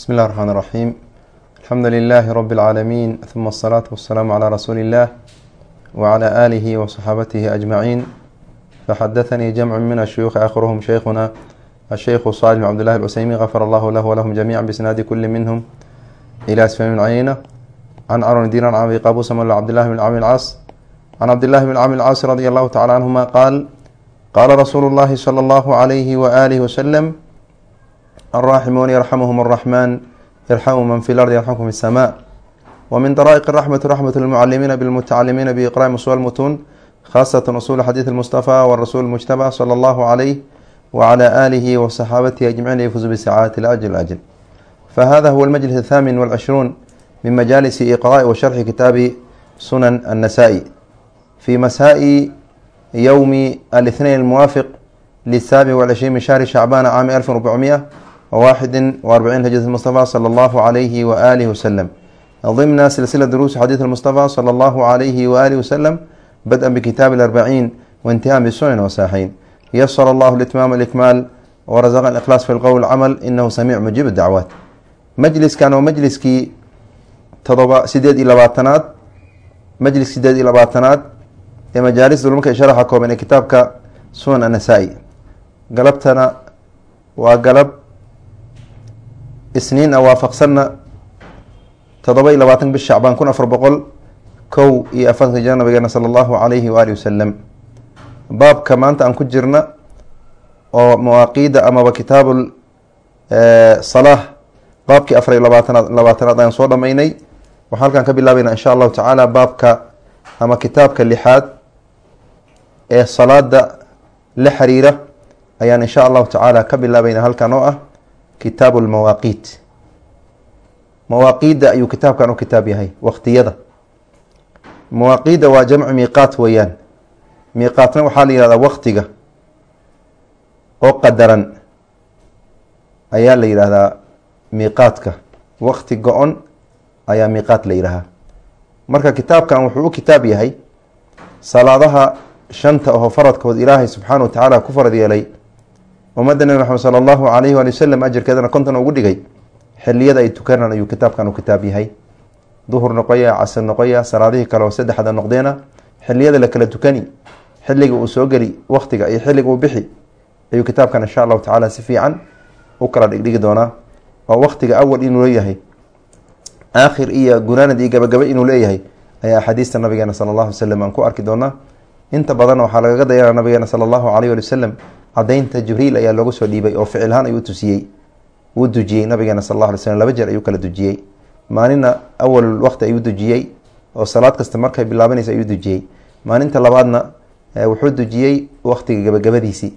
بسم الله الرحمن الرحيم الحمد لله رب العالمين ثم الصلاة والسلام على رسول الله وعلى آله وصحابته أجمعين فحدثني جمع من الشيوخ آخرهم شيخنا الشيخ صالح بن عبد الله العسيمي غفر الله له ولهم جميعا بإسناد كل منهم إلى أسفل من عينة عن أرون دينار عن أبي قابوس مولى عبد الله بن عامر العاص عن عبد الله بن عامر العاص رضي الله تعالى عنهما قال قال رسول الله صلى الله عليه وآله وسلم الراحمون يرحمهم الرحمن يرحم من في الأرض يرحمكم في السماء ومن طرائق الرحمة رحمة المعلمين بالمتعلمين بإقراء أصول المتون خاصة أصول حديث المصطفى والرسول المجتبى صلى الله عليه وعلى آله وصحابته أجمعين يفوز بسعادة الأجل الأجل فهذا هو المجلس الثامن والعشرون من مجالس إقراء وشرح كتاب سنن النسائي في مساء يوم الاثنين الموافق للسابع والعشرين من شهر شعبان عام 1441 هجرة المصطفى صلى الله عليه وآله وسلم ضمن سلسلة دروس حديث المصطفى صلى الله عليه وآله وسلم بدءا بكتاب الأربعين وانتهاء بالسنن وساحين يسر الله الإتمام الإكمال ورزقنا الإخلاص في القول والعمل إنه سميع مجيب الدعوات majliskan oo majliskii todoba sideed iyo labaatanaad majlis sideed iyo labaatanaad ee majaalis dulmarka sharaxa kooban ee kitaabka sunan annasaa-i galabtana waa galab isniin a waafaqsanna todoba iyo labaatan bish shacbaan kun afar boqol kow iyo afartanka jira nabigeena sala allahu alayhi waalihi wasalam baabka maanta aan ku jirna oo mawaaqiida amaba kitaabul salah baabkii afar iyo labaatanaad labaatanaad ayaan soo dhamaynay. Waxaan halkan ka bilaabayna insha allahu tacaala baabka ama kitaabka lixaad ee salaada la xiriira ayaan insha allahu tacaala ka bilaabayna halkan oo ah kitaabu lmawaaqiit mawaaqiidda ayuu kitaabkan u kitaab yahay waqtiyada. Mawaaqiidda waa jamcu miiqaat weeyaan. Miiqaatna waxaa la yihahdaa waqtiga oo qadaran. Ayaa la yidhaahdaa miiqaadka waqti go-on ayaa miiqaat la yidhaahaa marka kitaabkan wuxuu u kitaab yahay salaadaha shanta oo faradkood ilaahay subxaana wa tacaala ku farad yeelay ummadda nebi maxamed sala allahu alayhi waali wasalam ajarkeedana konton ugu dhigay. Xiliyada ay tukanaan ayuu kitaabkan u kitaab yahay. Duhur noqoya casr noqoya salaadihii kale oo saddexda noqdeena xiliyada la kala tukani xilliga uu soo geli waqtiga iyo xilliga uu bixi ayuu kitaabkan insha allahu tacaala si fiican u kala dhigdhigi doonaa. Oo waqtiga awal inuu leeyahay. Aakhir iyo gunaanad iyo gabagaba inuu leeyahay ayaa axaadiista nabigeena sala allahu wasalam aan ku arki doonaa. Inta badanna waxaa lagaga dayana nabigeena sala allahu alayh wali wasalam cadaynta jibriil ayaa loogu soo dhiibay oo ficilhaan ayuu tusiyey. Wuu dujiyey nabigeena sal alla alay laba jeer ayuu kala dujiyey. Maalina awal waqti ayuu dujiyey oo salaad kasta markay bilaabanaysa ayuu dujiyey. Maalinta labaadna wuxuu dujiyey waqtiga gabagabadiisii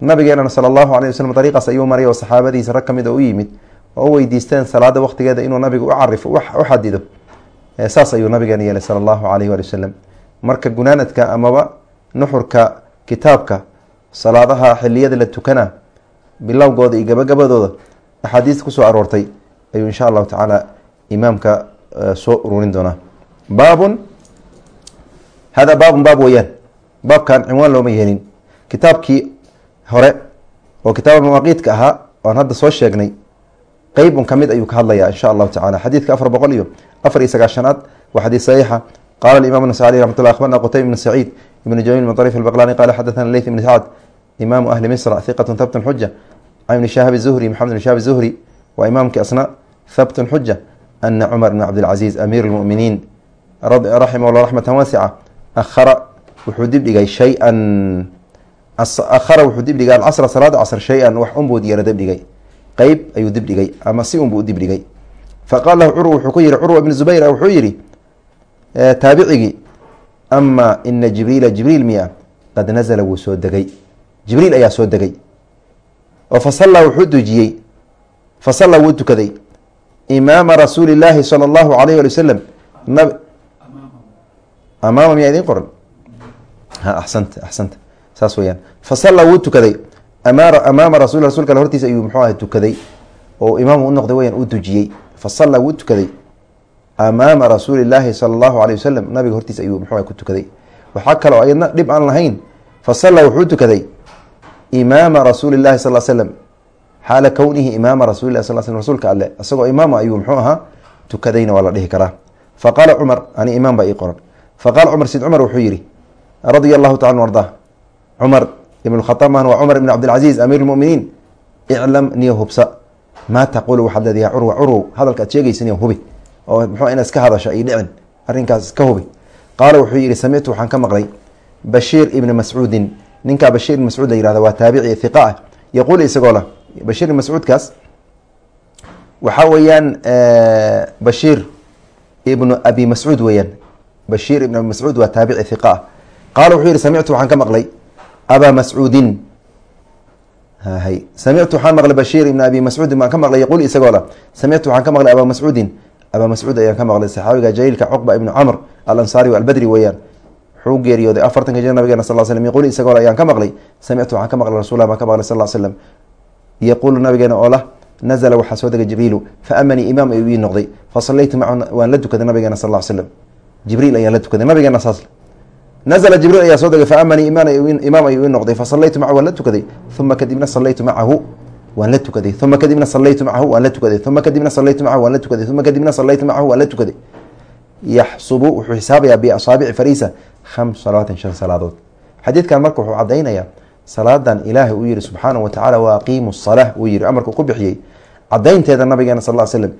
nabigeenana sala allahu alay waslm dariiqaas ayuu maray oo saxaabadiisa rag ka u yimid oo weydiisteen salaada waqtigeeda inuu nabigu u carifo u xadido saas ayuu nabigeena yeelay sala allahu alayh wali wasalam marka gunaanadka amaba nuxurka kitaabka salaadaha xiliyada la tukana bilowgooda iyo gabagabadooda axaadiista ku soo aroortay ayuu insha allahu tacaala imaamka soo ururin doonaa. Baabun hada baabun baab weyaan baabkan cinwaan looma yeelin. Kitaabkii hore oo kitaab mawaaqiidka ahaa oan hadda soo sheegnay qeybun ka mid ayuu ka hadlaya insha allahu tacala xadiidka afar boqol iyo afar iyo sagaashanaad waa xadiis saxiixa. Qala imam nas alي ramat llah abarna qutayb bn saciid ibn jamil bn طrif albaqlani qala xadathana leyth ibn sacd imaamu ahli misra hiqat habtun xuja can ibni shahab zuhri maxamed ibn shahab zuhri waa imaamkii asna habtun xuja ana cumar bn cabdilcaziz amiir lmuminiin raximah llah raxmata waasica ahara wuxuu dibdhigay shay-an ahara wuxuu dibdhigay alcasra salaada casr shay-an wax unbuu diyara dibdhigay qeyb ayuu dibdhigay ama si unbuu u dibdhigay faqala lahu curwa wuxuu ku yihi curwa ibn zubayr wuxuu yihi taabicigii ama ina jibriila jibriil miya qad nazla wuu soo degay. Jibriil ayaa soo degay. Oo fasallaa wuxuu dujiyey fasallaa wuu tukaday. Imaama rasuuli llaahi sala allahu alayh ali wasalam nab amaama miyaa idiin qoran. Ha axsanta axsanta. Saas weyaan fasallaa wuu tukaday. Amaama rasul rasulka hortiisa ayuu muxuu aha tukaday. Oo imaam u noqday weyaan uu dujiyey fasallaa wuu tukaday amaama rasuuli llaahi sala allahu alay wasalam nabiga hortiisa ayuu muxuu ku tukaday waxaa kaloo ayadna dhib aan lahayn fasallaa wuxuu tukaday imaama rasuuli llahi sal slam xaala kownihi imaama rasuuli lah sal sl rsulka alle isagoo imaama ayuu muxuu ahaa tukadayna waa la dhihi karaa fa cumar ani imaam baa ii qoran fa cumar sid cumar wuxuu yihi radia allahu tacala arda cumar ibn khaaab maan waa cumar ibn cabdilcaziiz amiir lmuminiin iclam niyo hubsa maa taqulu waxaad leedahay curwa curwow hadalka ad hubi oo muxuu inaad iska hadasho ay dhicin arrinkaas iska hubi. Qaala wuxuu yihi samictu waxaan ka maqlay bashiir ibni mascuudin. Ninkaa bashiir ibn mascuud la yihahda waa taabici hiqa ah. Yaquul isagoo la bashiir ibn mascuudkaas waxaa weeyaan bashiir ibnu abi mascuud weeyaan. Bashiir ibn abi mascuud waa taabici hiqa ah. Qaala wuxuu yihi samictu waxaan ka maqlay abaa mascuudin. Hay. Samictu waxaan maqlay bashiir ibn abi mascuudin baan ka maqlay yaquul isagoo la. Samictu waxaan ka maqlay abaa mascuudin abaa mascuud ayaan ka maqlay saxaabiga jaliilka cuqba ibnu camr alansaari albadri weeyaan. Wuxuu geeriyooday afartanka jir nabigeena sal slm yaquul isagoo ayaan ka maqlay. Samictu waxaan ka maqlay rasulah baan ka maqlay sal slm yaquulu nabigeena oo lah waxaa soo degay jibriilu fa amanii imaam ayuu ii noqday. Fa salaytu macahu waan la tukaday nabigeena sal slm jibriil ayaan la tukaday nabigeena saas nazla jibriil ayaa soo degay fa amanii imaam ayuu ii noqday. Fa salaytu macahu waan la tukaday. Uma kadibna salaytu macahu waan la tukaday uma kadibna salaytu macahu waan la tukaday. Uma kadibna salaytu macahu waan la tukaday. Uma kadibna salaytu macahu waan la tukaday. Yaxsubu wuxuu xisaabayaa biasaabici fariisa khams salawaatin shan salaadood. Xadiidkan marka wuxuu cadaynayaa salaadan ilaahay uu yihi watacaala wa aqiimu salaa uu yihi amarku ku bixiyey. Cadaynteeda nabigeena sal l slm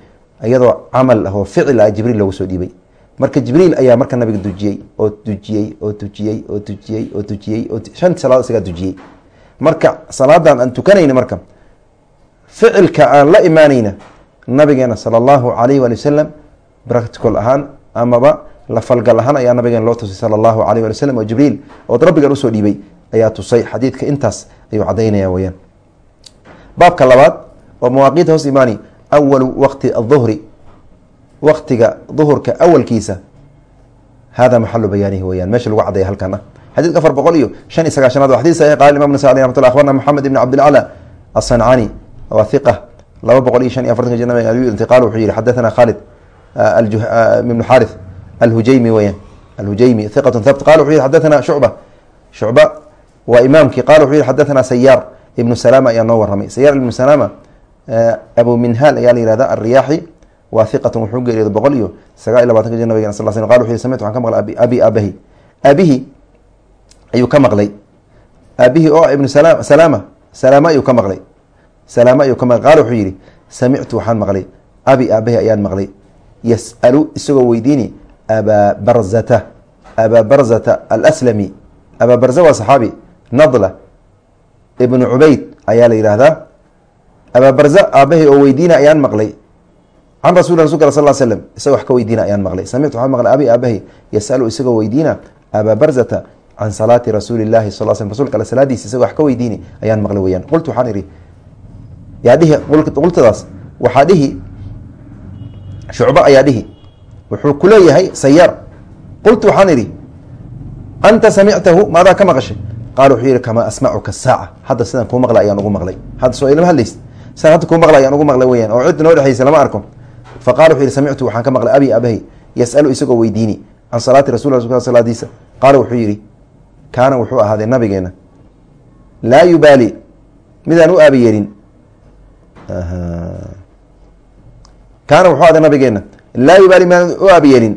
iyadoo camal ah ficil ah jibriil loogu soo dhiibay. Marka jibriil ayaa marka nabiga dujiyey oo dujiyey oo dujiyey oo dujiyey oo dujiyey shan salaad isagaa dujiyey. Marka salaadan aan tukanayna marka ficilka aan la imaanayna nabigeena sala allahu alayh waali wasalam practical ahaan amaba la falgal ahaan ayaa nabigeena loo tusay sala allahu alayh wali wasalam oo jibriil ood rabbigan u soo dhiibay ayaa tusay xadiidka intaas ayuu cadaynaya weyaan baabka labaad oo mawaaqiita hoos imaani awalu waqti aduhri waqtiga duhurka awalkiisa hada maxalu bayaanihi weyaan meesha lagu cadaya halkan ah. Xadiidka afar boqol iyo shan iyo sagaashanaad waa xadid saxiix qala imam nasa aleh ramat llah akhbarna moxamed ibn asancani waa hiqa laba boqol iyo salama salama ayuu ka maqlay aabihi oo ibnu sala salaama salaama ayuu ka maqlay salaama ayuu ka maqlay qaala wuxuu yihi samictu waxaan maqlay abi aabahi ayaan maqlay. Yas'alu isagoo weydiini abaa barzata abaa barzata alslami abaa barza waa saxaabi nadla ibnu cubayd ayaa la yihahdaa abaa barza aabahay oo weydiina ayaan maqlay. Can rasul rasulka sal slm isagoo wax ka weydiina ayaan maqlay. Samictu waxaan maqlay abi aabahay yasalu isagoo weydiina abaa barzata can salaati rasuuli llahi sal sl rasulka ale salaadiisa isagoo wax ka weydiini ayaan maqlay weyaan qultu waxaan ihi yaa dhihi qultadaas waxaa dhihi shucbo ayaa dhihi wuxuu ku leeyahay sayaar. Qultu waxaan idhi anta samictahu maadaa ka maqashay? Qaala wuxuu yihi kamaa asmacuka saaca. Hadda sidaan kuu maqlay ayaan ugu maqlay. Hadda soo ilama hadlays sidaan hadda kuu maqlay ayaan ugu maqlay weyaan oo cid noo dhexaysa lama arko. Fa qala wuxuu yihi samictu waxaan ka maqlay abi abahi yas'alu isagoo weydiini can salaati rasul rasulka salaadiisa. Qaala wuxuu yihi kaana wuxuu ahaaday nabigeena. Laa yubaali midaan u aabi yeelin kaana wuxuu ahaaday nabigeena laa yubaali midaan u aabi yeelin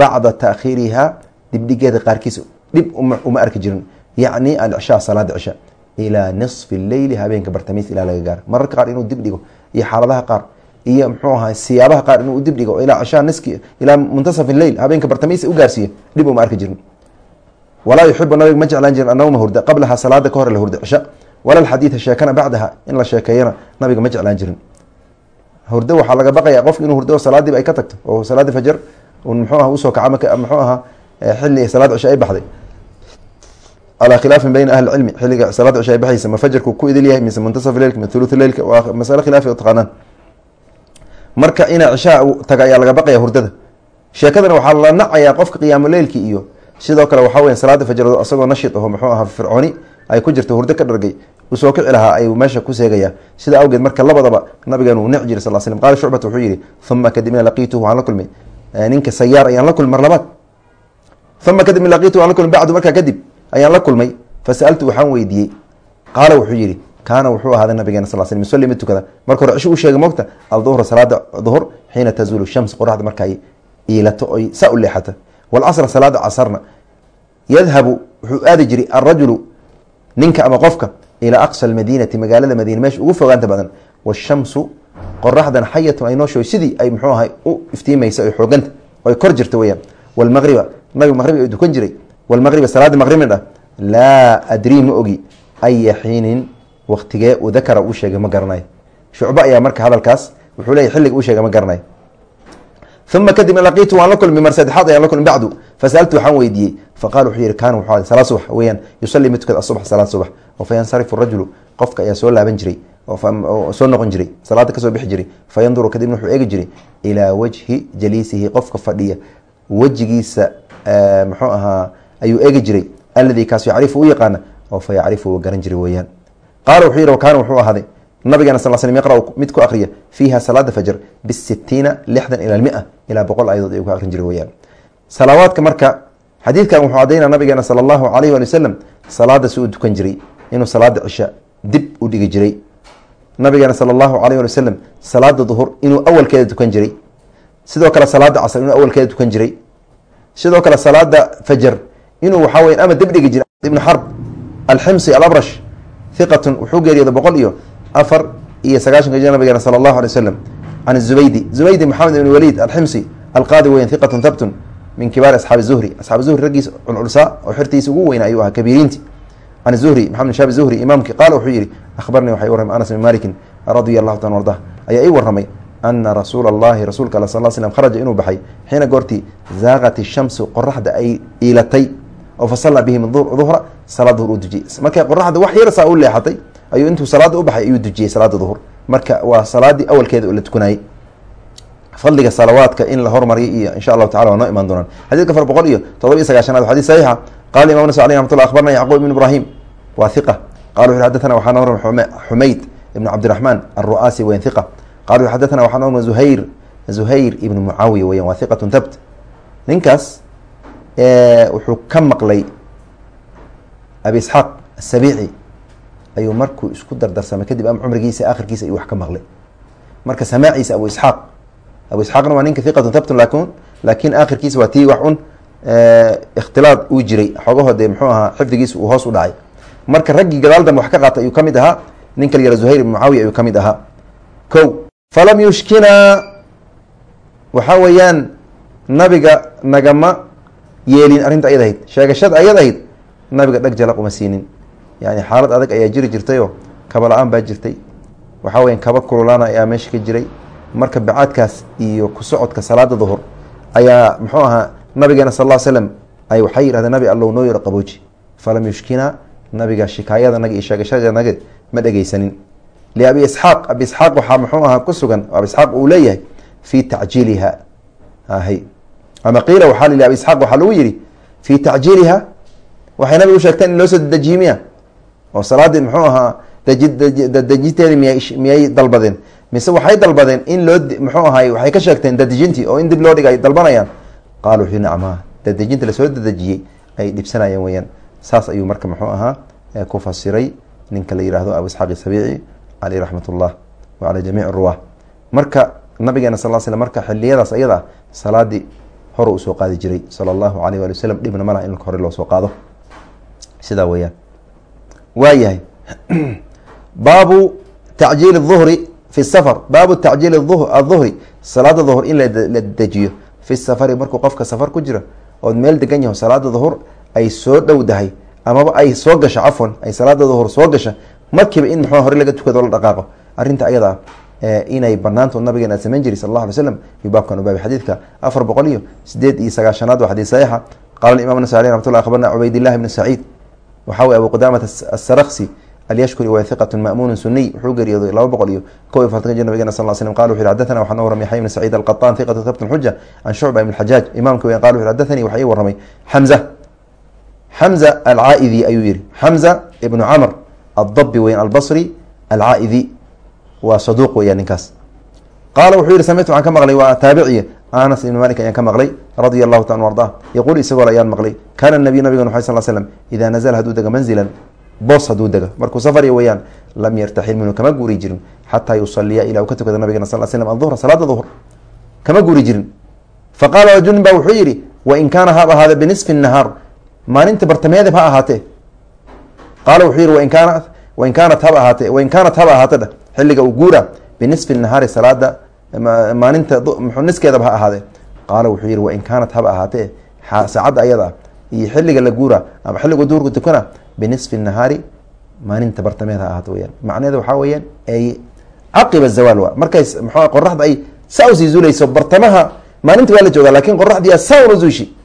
bacda taakhiiriha dibdhigeeda qaarkiisa dhib uma arki jirin. Yacni alcishaa salaada cisha ilaa nisfi leyli habeenka bartamiis ilaa laga gaaro. Mararka qaar inuu dib dhigo iyo xaaladaha qaar iyo mxuu ahaa siyaabaha qaar inuu dib dhigo ilaa cishaa niski ilaa muntasaf leyl habeenka bartamiisa u gaarsiiyo dhib uma arki jirin. Walaa yuxibu nabiga ma jeclaan jirin anawma hurda qablaha salaada ka hore la hurda cisha wala alxadiida sheekana bacdaha in la sheekeeyana nabiga ma jeclaan jirin. Hurdo waxaa laga baqaya qofka inuu hurdo salaadiiba ay ka tagto oo salaadii fajar mxuu aha u soo kaca mxuu ahaa xili salaad cisha ay baxday. Alaa khilaafin bayna ahli cilmi xilliga salaada cisha ay baxaysa ma fajarku ku idil yahay mise muntasaf leilka ma thuluth leilka waa masale khilaafi taqaanaan. Marka inaa cishaa taga ayaa laga baqaya hurdada. Sheekadana waxaa la nacayaa qofka qiyaamo leilki iyo sidoo kale waxaa weya salaada fajrado isagoo nashid aho muxuu ahaa fircooni ay ku jirto hurdo ka dhargay u soo kici lahaa ayuu meesha ku seegaya. Sida awgeed marka labadaba nabigan uu nic jiri sal slm qala shucbat wuxuu yihi uma kadibna laqiituhu waxaan la kulmay. Ninka sayaar ayaan la kulmay mar labaad. Uma kadibna laqiituhu waan la kulmay bacdu markaa kadib ayaan la kulmay. Fasaltu waxaan weydiiyey. Qaala wuxuu yihi kaana wuxuu ahaaday nabigeena sal sl musalli mid tukada. Marka hore cisho u sheegay mogta alduhra salaada duhur xiina tazuulu shams qoraxda marka ay iilato oy saa u leexato walcasra salaada casarna. Yadhabu wuxuu aadi jiray alrajulu ninka ama qofka ilaa aqsa almadiinati magaalada madiina meesha ugu fogaanta badan washamsu qoraxdan xayatun ay noosho sidii ay mxuu ahay u iftiimaysa oy xooganta oy kor jirta weyaan walmaqriba nabigu maqribi ay dukan jiray. Walmaqriba salaada maqribna dhah laa adrii ma ogi aya xiinin waktigee uu dakara uu sheegay ma garanayo. Shucbo ayaa marka hadalkaas wuxuu leeyahy xilliga uu sheegay ma garanayo. Uma kadibna laqiitu waan la kulmi mar saddexaad ayaan la kulmi bacdu fasaltu waxaan weydiiyey. Faqala wuxuu yihi kaana wuxuu salaad subax weyaan yusalii mid tukad salaad subax oo fa yansarifu rajulu qofka ayaa soo laaban jiray oo soo noqon jiray salaada ka soo bixi jiray fa yanduru kadibna wuxuu eegi jiray ilaa wajhi jaliisihi qofka fadhiya wejigiisa muxuu ahaa ayuu eegi jiray alladii kaas yacrifu u yaqaana oo fa yacrifu uu garan jiray weyaan qaala wuxuu yihi kaana wuxuu ahaaday nabigeena sal slm yaqra mid ku akriya fiiha salaada fajr bisitiina lixdan ila mia ilaa boqol ayadood ayuu ku akrin jiray weyaan salaawaadka marka xadiidkan wuxuu cadaynaa nabigeena sala allahu alayh wali wasalam salaada si uu dukan jiray inuu salaada cisha dib u dhigi jiray. Nabigeena sala allahu alayh wali wasalam salaada duhur inuu awalkeeda dukan jiray. Sidoo kale salaada casr inuu awalkeeda dukan jiray. Sidoo kale salaada fajar inuu waxaa weya ama dib dhigi jiray. Ibnu xarb alximsi alabrash hiqatun wuxuu geeriyooda boqol iyo afar iyo sagaashanka jir nabigeena sala allahu alay wasalam can zubaydi. Zubaydi maxamed ibn waliid alximsi alqaadi weyan hiqatun thabtun min kibaari asxaabi zuhri. Asxaabi zuhri raggiis culculsaa oo xirtiisa ugu weyna ayuu ahaa kabiiriinti can zuhri maxamed bin shaabi zuhri imaamki qaala wuxuu yihi akhbarnii waxay warramay anas bin malikin radia allahu ta ardah ayaa ii warramay ana rasuula allahi rasuulka al sal slm kharaja inuu baxay xiina goortii zaaqat ishamsu qoraxda ay iilatay oo fasalla bihim duhra salaad duhur uu dujiyey markay qoraxda wax yar saa u leexatay ayuu intuu salaada u baxay ayuu dujiyey salaada duhur marka waa salaadii awalkeeda la tukanayey fadliga salawaadka in la hormariyo iyo insha allahu tacala waa noo imaan doonaan xadidka afar boqol iyo todoba iyo sagaashanaad xadis saxiixa qala imam nas aleh raxmatullah akhbarna yacquub ibn ibrahim waa hiqa qala wuxu xaddatana waxaa xumayd ibn cabdiraxmaan alru'aasi weyan hiqa qala wuxu xaddatana waxaa noo zuhayr zuhayr ibn mucaawiya weyan waa hiqatun thabt. Ninkaas wuxuu ka maqlay abi isxaaq asabiici ayuu markuu isku dardarsamay kadib ama cumrigiisa akhirkiisa ayuu wax ka maqlay. Marka samaaciisa abu isxaaq abu isxaaqna waa ninka hiqatun thabtun lakun laakiin aakhirkiisa waa tii wax un ikhtilaad uu jiray. Xoogaho dee muxuu ahaa xifdigiisa uu hoos u dhacay marka raggii gadaal wax ka qaatay ayuu ka mid ahaa. Ninka la yara zuhayr ibn mucaawiya ayuu ka ahaa. Ko falam yushkinaa waxaa weeyaan nabiga nagama yeelin arrinta ayad ahayd. Sheegashada ayad ahayd nabiga dheg jalaq uma siinin. Yani xaalad adag ayaa jiri jirtayoo kaba la'aan baa jirtay. Waxaa weya kaba kululaana ayaa meesha ka jiray. Marka bacaadkaas iyo ku socodka salaada duhur ayaa muxuu ahaa nabigeena sal l slam ay waxay yidhahdeen nabi allow noo yaro qabooji. Falam yushkina nabiga shikaayadanaga iyo sheegashadanaga ma dhegeysanin liabi isxaaq abi isxaaq waxaa muxuu ahaa ku sugan abi isxaaq uu leeyahay fii tacjiiliha ahy ama qiila waxaa li abi isxaaq waxaa lagu yihi fii tacjiiliha waxay nabigu sheegteen in loo soo dedejiye miya oo salaadii muxuu ahaa dejinteedi miya miyay dalbadeen. Mise waxay dalbadeen in loo muxuu ahaay waxay ka sheegteen dadejintii oo in dib loo dhiga ay dalbanayaan. Qaala wuxuu nacmaa dadejinta la soo dadejiyey ay dhibsanayeen weyaan saas ayuu marka muxuu ahaa ku fasiray ninka la yihahdo abu isxaaq isabiici caleyh raxmat ullah wa calaa jamiic ruwah marka nabigeena sal slam marka xiliyadaas ayada salaadii hore uu soo qaadi jiray sala allahu alayh wali wasalam dhibna malaha in hore loo soo qaado. Sidaa weyaan waayahay baabu tacjiili duhri fi safar baabu tacjiili aduhri salaada duhur in la dejiyo. Fi safari markuu qofka safar ku jira ood meel degan yaho salaada duhur ay soo dhowdahay amaba ay soo gasho cafwan ay salaada duhur soo gasha markiiba in muxuu hore laga tukado la dhaqaaqo. Arrinta ayada inay banaanto nabigeena aad samayn jiri sal allah alay slam yu baabkan ubaabi xadiidka afar boqol iyo sideed iyo sagaashanaad waa xadiis saxiixa. Qala imam nas aleh raxmat llah akhbarna cubaydillahi bni saciid. Waxaa wey abu qudaamat asaraksi alyashkuri waa hiqatu ma'muunu suniy wuxuu geeriyooday laba boqol iyo kow iyo fartanka jir nabigena sal slm qala wuxu yhi xadathana waxaa noo warramay yaxya ibn saciid alqaطan hiqatu thabtun xuja can shucba ibn xajaaj imaamka weyn qala wuxu xadathanii waxaa ii warramay xamza xamza alcaa'idi ayuu yihi xamza ibnu camr addabi weyn albasri alcaa'idi waa saduuq weya ninkaas. Qaala wuxuu yihi samictu waxaan ka maqlay waa taabiciya anas ibn malik ayaan ka maqlay radia allahu ta arda yaquul isagoo ayaan maqlay kaana nabiy nabigan waxay sal slm idaa nazla hadduu dega manzilan boos hadduu dega. Markuu safarya weyaan lam yartaxil minhu kama guuri jirin xataa yusaliya ilaa uu ka tukada nabigana sal slam aduhra salaada duhr kama guuri jirin. Faqaala rajulin ba wuxuu yihi wain kaana hab ahaade binisfi nahaar maalinta bartameedeb ha ahaatee. Qaala wuxuu yihi wain kaana wain kaanat haba ahaatee wain kaanat haba ahaate dha. Xilliga uu guura binisfi nahaari salaada maalinta mxuu niskeedaba ha ahaadee qaala wuxuu yihi wain kaanat haba ahaatee saacadda ayada iyo xilliga la guura ama xilliga duhurka tukana binisfi nahaari maalinta bartameed ha ahaato weyaan macnaheeda waxaa weyaan ay caqiba zawaal wa markay mxu qoraxda ay saa u sii zuulayso bartamaha maalinta waa la jooga laakiin qoraxdiiya saa una zuushi.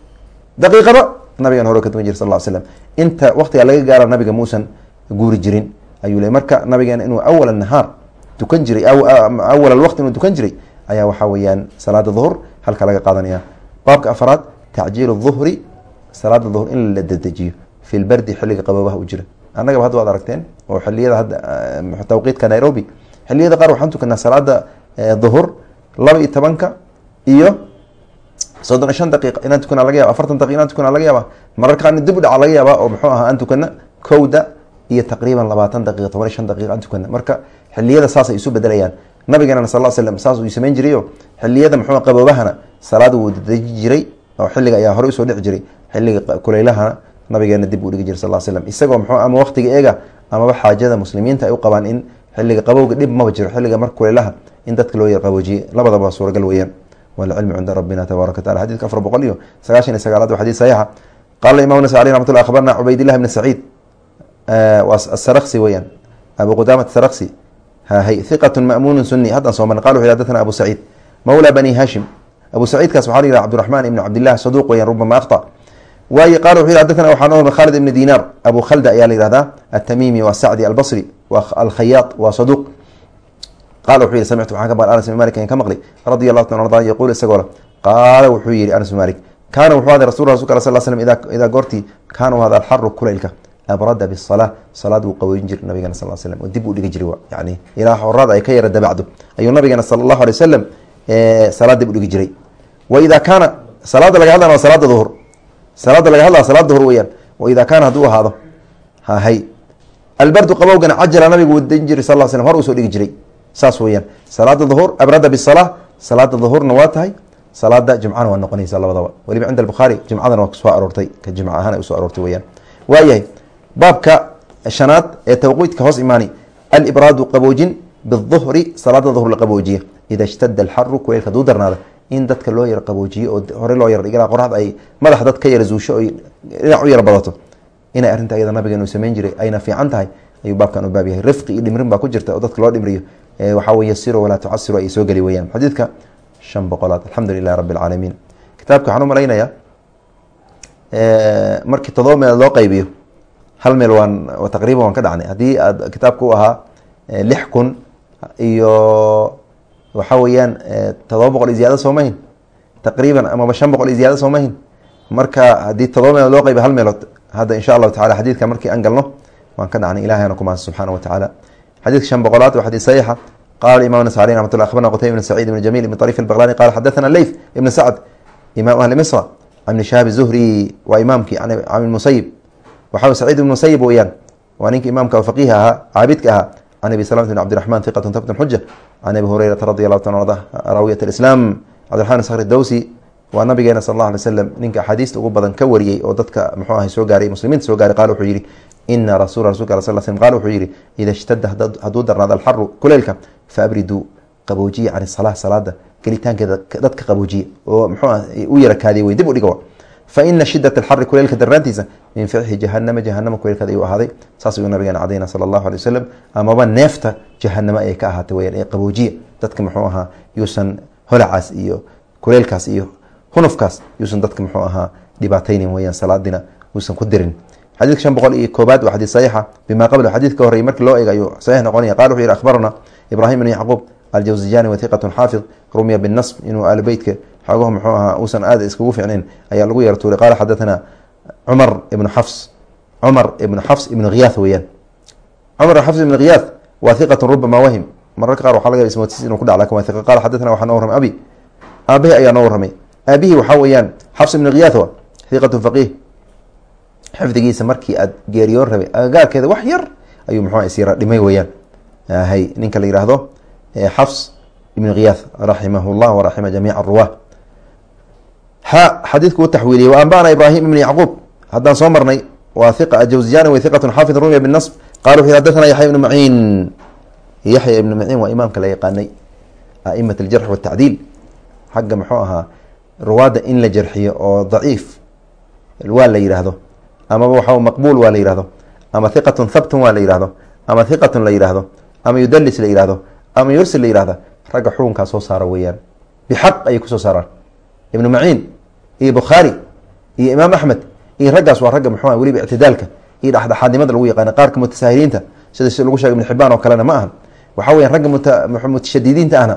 Daqiiqaba nabigan hore ka tukan jir sal slam inta waktiga laga gaara nabiga muusan guuri jirin ayuu le marka nabigeena inuu awal nahaar tukan jiray awal alwaqti inuu tukan jiray ayaa waxaa weeyaan salaada duhur halka laga qaadanaya. Baabka afraad tacjiil duhri salaada duhur in la dedejiyo fi lbardi xilliga qaboobaha u jira. Annagaba hadda waad aragteen oo xiliyada hadda tawqiidka nairobi xiliyada qaar waxaan tukanaa salaada duhur laba iyo tobanka iyo soddon iyo shan daqiiqa inaan tukana laga yaba afartan daqiqa inaan tukana laga yaaba mararka qaarna dib u dhaca laga yaaba oo muxuu ahaa aan tukana kowda iyo taqriiban labaatan daqiiqa toban iyo shan daqiiqa aan tukana marka xiliyada saasay isu bedelayaan. Nabigeena sal l slam saas uu samayn jirayo xiliyada muxuu qaboobahana salaada wuu dedeji jiray oo xilliga ayaa horey u soo dhici jiray. Xilliga kuleylahana nabigeena dib uu dhigi jiray sal slam isagoo muxuu ama waqtiga eega amaba xaajada muslimiinta ay u qabaan in xilliga qabowga dhib maba jiro. Xilliga marka kuleylaha in dadka loo yar qaboojiye. Labadaba suuragal weeyaan walcilmu cinda rabbina tabaaraka wa tacala xadidka afar boqol iyo sagaashan iyo sagaalaad waa xadid saxiixa qala imam nas aleh ramat llah akhbarna cubaydillah bn saciid asarksi weyaan abu qudamat sarksi hahay hiqat ma'muun suni haddaan soo marna qala wuxu hadatana abu saciid mawla bani hashim abu saciidkaas waxaa la yihah cabdiraxman ibn cabdilah saduq weyan rubama akhta waaye qala wuxu yhi hadatana waxaa noo khalid ibn dinar abu khalda ayaa la yihahdaa atamimi waa sacdi albasri waa alkhayaad waa saduq qala wuxuu yihi samictu waxaan ka maqlay anas ibn malik an ka maqlay radi allahu ta arda yaquul isagoo le qaala wuxuu yihi anas ibn malik kaana wuxuu aday rasul rasulka al sal slm idaa goortii kaana u hada alxaru kulaylka abrada bisalaa salaad uu qaweyn jir nabigana sal slm oo dib u dhigi jiri yani ilaa horaada ay ka yara dabacdo ayuu nabigeena sala allahu alay wasalam salaad dib u dhigi jiray wa idaa kaana salaada laga hadlana waa salaada duhur salaada laga hadlaa salaad duhur weyaan wa idaa kaana hadduu ahaado hahay albardu qabowgana cajala nabigu wadin jiray sal slm hor u soo dhigi jiray saas weyaan salaada duhur abrada bisalaa salaada duhurna waa tahay salaada jimcana waa noqonaysa labadaba. Weliba cinda albukhaari jimcadana waa soo aroortay ka jimca ahaan ay u soo aroortay weyaan waayahay baabka shanaad ee tawqiidka hoos imaani alibraadu qaboojin biduhri salaada duhr la qaboojiya ida ishtada alxaru kuleylka haduu darnaada in dadka loo yara qaboojiyo oo hore loo yara dhigala qoraxda ay madaxa dad yara zuusho oy dhinac u yara badato. Inay arrinta iyada nabigeenu samayn jiray ayna fiican tahay ayuu baabkan u baab yahay. Rifqi iyo dhimrin baa ku jirta oo dadka loo dhimriyo. Waxaa wey yasiro walaa tucasiru ay soo geli weyaan xadiidka shan boqolaad. Alxamdu lilahi rabbi alcaalamiin kitaabka waxaan u malaynayaa markii todoba meel loo qaybiyo hal meel waan taqriiban waan ka dhacnay. Haddii aad kitaabka u ahaa lix kun iyo waxa weeyaan todoba boqol iyo ziyaada soo mahin taqriiban amaba shan boqol iyo ziyaada soo mahin marka haddii todoba meel loo qaybiyo hal meelood hadda insha allahu tacala xadiidka markii aan galno waan ka dhacnay ilahay ana kumaas subxaana wa tacaala xadidka shan boqolaad waa xadiid saxiixa. Qala imam nas aleyh ramat llah akhbarna qutayba ibn sacid ibn jamil ibn طariif albaqlani qala xadathana leyth ibn sacd imam ahli misra can ibni shahab zuhri waa imaamkii can musayib waxa sacid ibn musayib weyaan waa ninka imaamka o faqiih ahaa caabidka ahaa can abi salamta bn cabdiraxman hiqatun tabtun xuja can abi hurayrata radi allahu ta arda raawiyat islam cabdiraxman sakhr dawsi waa nabigeena sal allah alay slam ninka axaadiista ugu badan ka wariyey oo dadka muxuu ahay soo gaaray muslimiinta soo gaaray qala wuxuu yihi ina rasul rasulka al sl slm qala wuxuu yihi ida ishtada hadduu darnaado alxaru kuleylka faabriduu qaboojiya can isala salaada gelitaankeeda dadka qaboojiya oo muxuu ah u yara kaadiya wey dib u dhiga fa ina shidat alxari kuleylka darnaantiisa min ficxi jahanama jahanama kuleylkeeda ayuu ahaaday saas ayuu nabigeena cadayna sala allahu alay wasalam amaba neefta jahanamo ay ka ahaatay weyaan ee qaboojiya dadka muxuu ahaa yuusan holacaas iyo kuleylkaas iyo hunufkaas yuusan dadka muxuu ahaa dhibaataynin weyaan salaadina uusan ku dirin xadidka shan boqol iyo koobaad waa xadiid saxiixa. Bima qabla xadiidka horey markii loo eega ayuu saxiix noqonaya qala wuxuu yihi akhbarana ibrahim ibn yacquub aljawzijani wathiqatun xaafid rumiya binasb inuu aalubeytka xoogahu muxuu ahaa uusan aada iskugu ficnayn ayaa lagu yara tuuray. Qala xadathana cumar ibnu xafs cumar ibnu xafs ibnu khiyath weeyaan. Cumar ibn xafs ibnu khiyath waa hiqatun rubama wahim. Mararka qaar waxa laga ismootis inuu ku dhac laakiin waa hiqa qala xadathana waxaa noo warramay abi aabihi ayaa noo warramay. Aabihii waxaa weeyaan xafs ibnu khiyath wa hiqatun faqiih xifdigiisa markii aad geeriyoon rabay agagaarkeeda wax yar ayuu muxuu isyara dhimay weeyaan. Hay ninka la yihahdo xafs ibn khiyath raximah llah waraxima jamiic aruwa xa xadiidku u taxwiiliyey wa anbana ibrahim ibn yacquub. Haddaan soo marnay waa iqa ajawziyani wa iqatun xaafid rumiya binasb qala wuxu xadathana yaxya ibnu maciin yaxya ibnu maciin waa imaamka la yaqaanay a'imat aljarx watacdiil xagga muxuu ahaa ruwaadda in la jarxiyo oo daciif waa la yidhaahdo amaba waxa maqbuul waa la yihahdo ama hiqatun thabtun waa la yihahdo ama hiqatun la yihahdo ama yudalis la yihahdo ama yursil la yihahda ragga xukunkaa soo saara weeyaan. Bixaq ayay ku soo saaraan. Ibnu maciin iyo bukhaari iyo imaam axmed iyo raggaas waa ragga muxuu weliba ictidaalka iyo dhexdhexaadnimada lagu yaqaana qaarka mutasaahiliinta sida si lagu shegay ibn xibaan oo kalena ma aha. Waxa weyan ragga mutashadidiinta ahna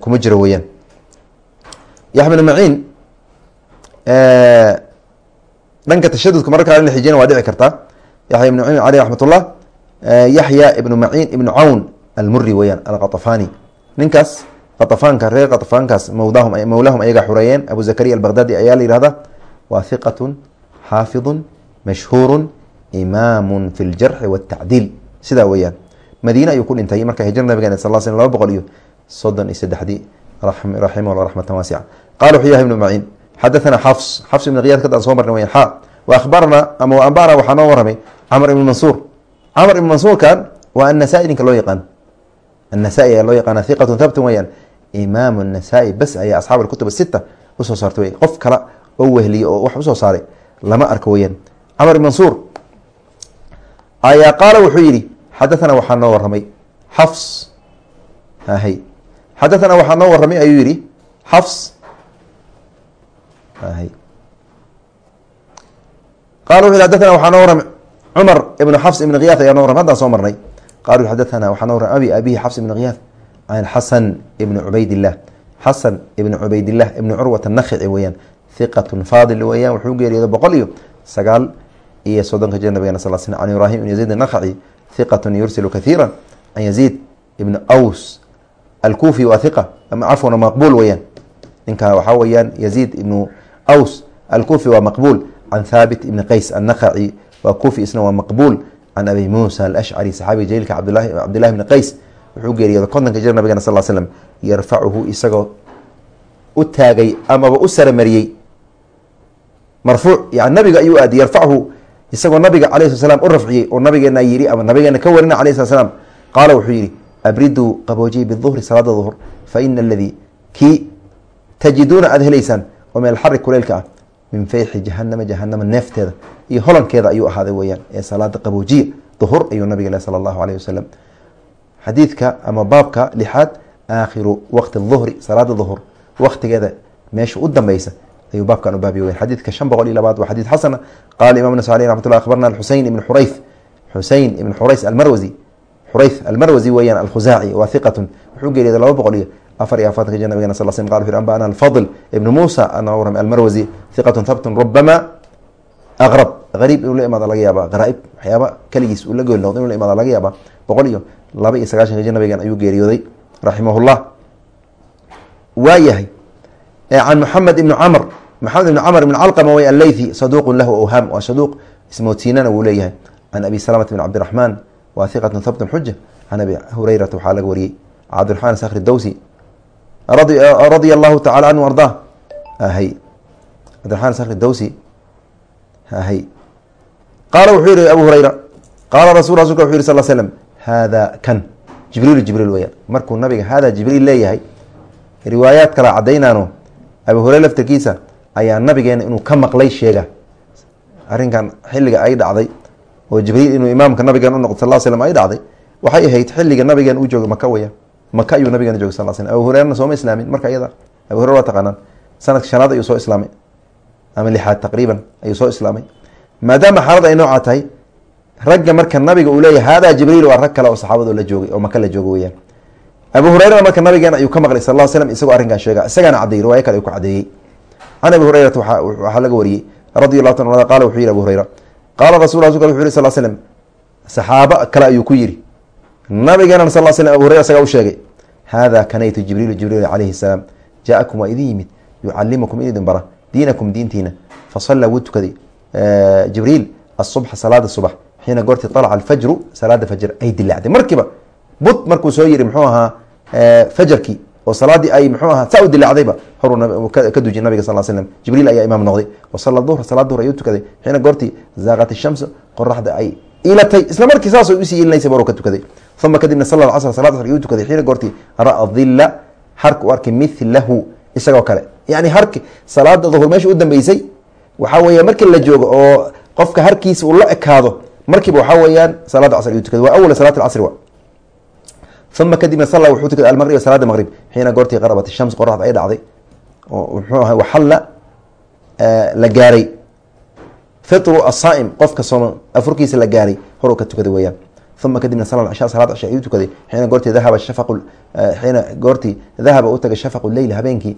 kuma jiro weeyaan. Yaxya ibnu maciin dhanka tashadudka mararka in la xijiyana waa dhici kartaa yaxya ibnu maciin caleyh raxmat ullah yaxya ibnu maciin ibnu cawn almuri weyaan alqatafani. Ninkaas qatafaanka reer qatafaankaas mawdahum mawlahum ayagaa xureeyeen abu zakariya albaqdaadi ayaa la yihahda waa hiqatun xaafidun mashhuurun imaamun fi ljarxi watacdiil sidaa weeyaan madiine ayuu ku dhintay marka hijra nabigeena sal sl laba boqol iyo soddon iyo saddexdii raximah llah raxmatan waasica qala wuxuu yahay ibnu maciin xadathana xafs xafs ibn khiyad kadaan soo marnay weyan xa wa akhbarana ama wa ambana waxaa noo waramay camr ibn mansuur camr ibn mansuurkan waa annasaa-i ninka loo yaqaan annasaa-i ayaa loo yaqaana hiqatun thabtun weyaan imaamu nasaa-i bas ayaa asxaab alkutub sita u soo saartay wey qof kale oo wehliye oo wax u soo saaray lama arko weyaan camr ibn mansuur ayaa qaala wuxuu qala hadathana waxaa noo waramay cumar ibnu xafs ibn khiyath ayaa noo waramay haddaan soo marnay qalu xadathana waxaa noo waramay abi abihi xafs ibn khiyath can xasan ibni cubaydillah xasan ibni cubaydillah ibni curwat anakhici weeyaan hiqatun faadil weeyaan wuxuu geeriyooday boqol iyo sagaal iyo soddonka jir nabigena sal sl can ibrahim ibn yaziid anakhaci hiqatun yursilu kathiira can yaziid ibni aws alkufi waa hiqa ama cafwan maqbuul weeyaan ninka waxaa weeyaan yaziid ibnu aws alkufi waa maqbuul can thaabit ibni qays annakhaci waa kufi isna waa maqbuul can abi muusa alashcari saxaabiga jaliilka cabdillahi bni qays wuxuu geeriyooda kontonka jir nabigena sal slm yarfacuhu isagoo u taagay amaba u saramariyey. Marfuuc yani nabiga ayuu aadi yarfachu isagoo nabiga alayh sl slam u rafciyey oo nabigeena yidhi ama nabigeena ka warina alayh slat slam qaala wuxuu yidhi abriduu qaboojiye biduhri salaada duhr fa ina aladii kii tajiduuna aada helaysaan oo min alxari kuleylka ah min feyxi jahanama jahanama neefteeda iyo holankeeda ayuu ahaaday weyaan ee salaada qaboojiya duhur ayuu nabiga leh sala allahu aleyh wasalam xadiidka ama baabka lixaad aakhiru waqti duhri salaada duhur waqtigeeda meesha u dambeysa ayuu baabkan u baabiy weyan xadiidka shan boqol iyo labaad waa xadiid xasana qaala imam nas aleyh raxmat llah akhbarna ibn xurayth xusein ibn xurays almarwasi xurayth almarwasi weeyaan alkhusaaci waa hiqatun wuxuu geeriyooday laba boqol iyo afar iyo afartanka jir nabigena sal sl qal wuxu anbana alfadl ibn muusa ana warame almarwasi hiqatun thabtun rubama aqrab qariib inuu la imaada laga yaaba qaraaib waxyaaba keligiis uu la gooli noqdo inuu la imaada laga yaaba boqol iyo laba iyo sagaashanka jir nabigan ayuu geeriyooday raximahullah waa yahay can maxamed ibni camr maxamed ibni camr ibn calqama way alleythi saduuqun lahu awhaam waa saduuq ismoodsiinana wuu leeyahay. Can abi salamata bn cabdiraxmaan waa hiqatun thabtun xuja can abi hureyrata waxaa laga wariyey. Cabdiraxmaan sakhri dowsi radia allahu tacala anhu ardaa hay cabdiraxmaan sakhri dowsi hay qaala wuxuu yihi abu hureyra qaala rasul rasulka wuxu yih sal slm hada kan. Jibriil jibriil weyaan markuu nabiga hada jibriil leeyahay riwaayaad kala cadaynaano abu hureyre laftarkiisa ayaa nabigeena inuu ka maqlay sheega. Arrinkan xilliga ay dhacday oo jibriil inuu imaamka nabigeena unoqdo sal slm ay dhacday waxay ahayd xilliga nabigeena uu jooga maka weya maka ayuu nabigeena joogay sal slm abu hureyrena sooma islaamin? Marka iyada abu hureyre waa taqaanaan. Sanadka shanaad ayuu soo islaamay. Ama lixaad taqriiban ayuu soo islaamay. Maadaama xaalad ay noocaa tahay ragga marka nabiga uu leeyahy hada jibriil waa rag kale oo saxaabado la joogay oo maka la jooga weyaan abu hureyrena marka nabigeena ayuu ka maqlay sal slam isagoo arrinkan sheega isagaana caddeeyey riwaayo kale ayuu ku cadeeyey can abi hureyrata waxaa laga wariyey. Radi allahu ta qala wuxuu yihi abu hureyra qaala rasul rasulka wuxu yhi sal slm saxaabo kale ayuu ku yidhi nabigeena sal slm abu hureyra isagaa u sheegay hada kanaytu jibriilu jibriil calayhi salaam jaa-akum waa idin yimid yucalimukum in idin bara diinakum diintiina. Fasallaa wuu tukaday. Jibriil asubxa salaada subax xiina goortii alaca alfajru salaada fajr ay dilaacday markiiba bud markuu soo yiri muxuu ahaa fajarkii oo salaadii ay mxuu ahaa saa u dilaacdayba horuu ka duji nabiga sal slm jibriil ayaa imaam noqday. Wasala duhr salaad duhr ayuu tukaday. Xiina goortii zaaqat ishamsu qoraxda ay ilatay isla markii saasoo u sii ilinaysa baruu ka tukaday. Uma kadibna sal casr salad casr ayuu tukaday xiina goortii ra dila harka u milahu isagoo kale. Yani harki salaada duhur meesha u dambeysay waxaa weya markii la joogo oo qofka harkiisa uu la ekaado markiiba waxaa weeyaan salaada casr ayuu tukaday. Waa awala salaat casri wa. Uma kadibna salla wuxuu tukaday almaqrib salaada maqrib xiina goortii qarabat shams qoraxda ay dhacday oo muxuu waxalla la gaaray fitru asaa'im qofka sooman afurkiisa la gaaray horuu ka tukaday weeyaan uma kadibna salla cisha salaad cisha ayuu tukaday xiina goortii dahaba shafaqu xiina goortii dahaba u tagay shafaqu leyl habeenkii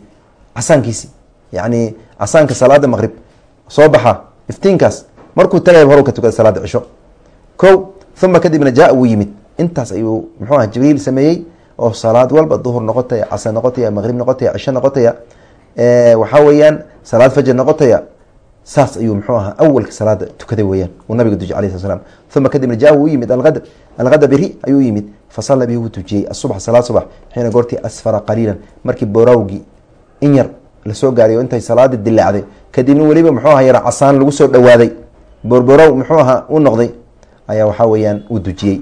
casaankiisi yacni casaanka salaada maqrib soo baxa iftiinkaas markuu tagay horuu ka tukaday salaada cisho ko uma kadibna jaa wuu yimid intaas ayuu muxuu aha jibriil sameeyey oo salaad walba duhur noqotaya casr noqotaya maqrib noqotaya cisho noqotaya waxaa weeyaan salaad fajr noqotaya saas ayuu muxuu ahaa awalka salaada tukaday weyaan uu nabiga dujiy alayh sla slam uma kadibna jaa wuu yimid alad algada beri ayuu yimid. Fasalla bihi wuu tujiyey asubx salaad subax xiina goortii asfara qaliilan. Markii borawgii in yar la soo gaariy intay salaadii dilaacday kadibna weliba muxuu aha yara casaan lagu soo dhawaaday. Borborow muxuu ahaa u noqday. Ayaa waxaa weeyaan uu dujiyey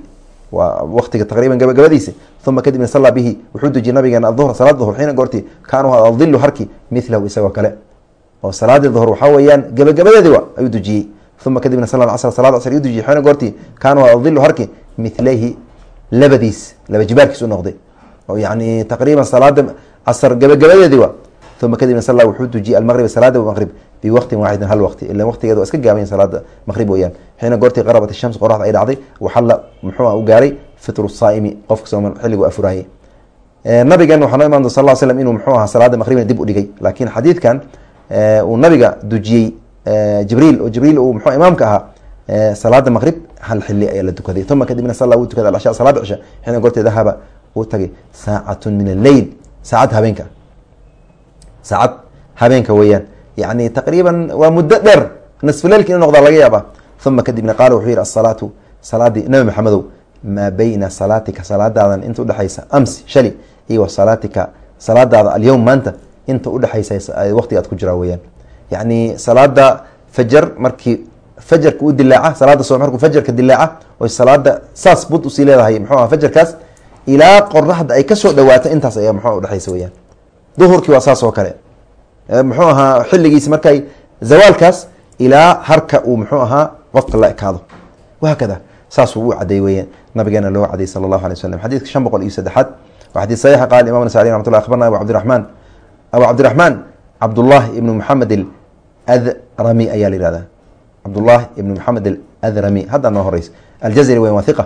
waa waqtiga taqriiban gabagabadiisa uma kadibna sallaa bihi wuxuu dujiyey nabigeena aduhr salaad duhr xiina goortii. Kaanuu adilu harki milahu isagoo kale oo salaadii duhr waxaa weeyaan gabagabadeedi wa ayuu dujiyey. Uma kadibna sal casr salaad casr ayuu dujiyey. Xiina goortii kaanuu adilu harki milayhi labadiis laba jibaarkiis u noqday. Oo yani taqriiban salaada casr gabagabadeedi wa uma kadibna salla wuxuu dujiyey almaqrib salaada maqrib biwaqtin waaxidin hal waqti. Ila waqtigeeda waa iska gaabayan salaada maqrib weyaan xiina goortii qarabat ishams qoraxda ay dhacday waxalla muxuu u gaaray fitru saa'imi qofka sooman xilligu afurayay nabigan waxaa noo imaan sal l slm inuu muxuu ahaa salaada maqribna dib u dhigay. Laakiin xadiidkan uu nabiga dujiyey jibriil oo jibriil uu muxuu imaamka ahaa salaada maqrib hal xili ayaa la tukaday uma kadibna salla wuu tukaday alcisha salaada cisha xiina goortii dahaba uu tagay. Saacatun min alleyl saacad habeenka. Saacad habeenka weeyaan. Yani taqriiban waa muddo dheer nasfuleilka inu noqdaa laga yaaba uma kadibna qaala wuxuu yihi asalaatu salaadii nabi maxamedow maa beyna salaatika salaadaadan inta udhexaysa amsi shali iyo salaatika salaadaada alyowm maanta inta udhexaysa waqtiga aad ku jiraa weyaan yani salaada fajar markii fajarka u dilaaca salaada so markuu fajarka dilaaca oy salaada saas bud u sii leedahay muxuu aha fajarkaas ilaa qoraxda ay ka soo dhawaato intaas ayaa muxuu udhexaysa weyaan duhurkii waa saas oo kale. Muxuu ahaa xilligiisi markay zawaalkaas ilaa harka uu muxuu ahaa qofka la ekaado. Wahaakada saasuu u cadeey weyaan nabigeena loo cadeyy sala allahu alay waslm xadidka shan boqol iyo saddexaad waa xadid saxiixa qaala imam nasai ramat llah akhbarna abu cabdiraxmaan abu cabdiraxmaan cabdullahi ibnu maxamed adrami ayaa la yihahdaa cabdullahi ibnu maxamed aladrami hadda noo horeysa aljazri weyan waa hiqa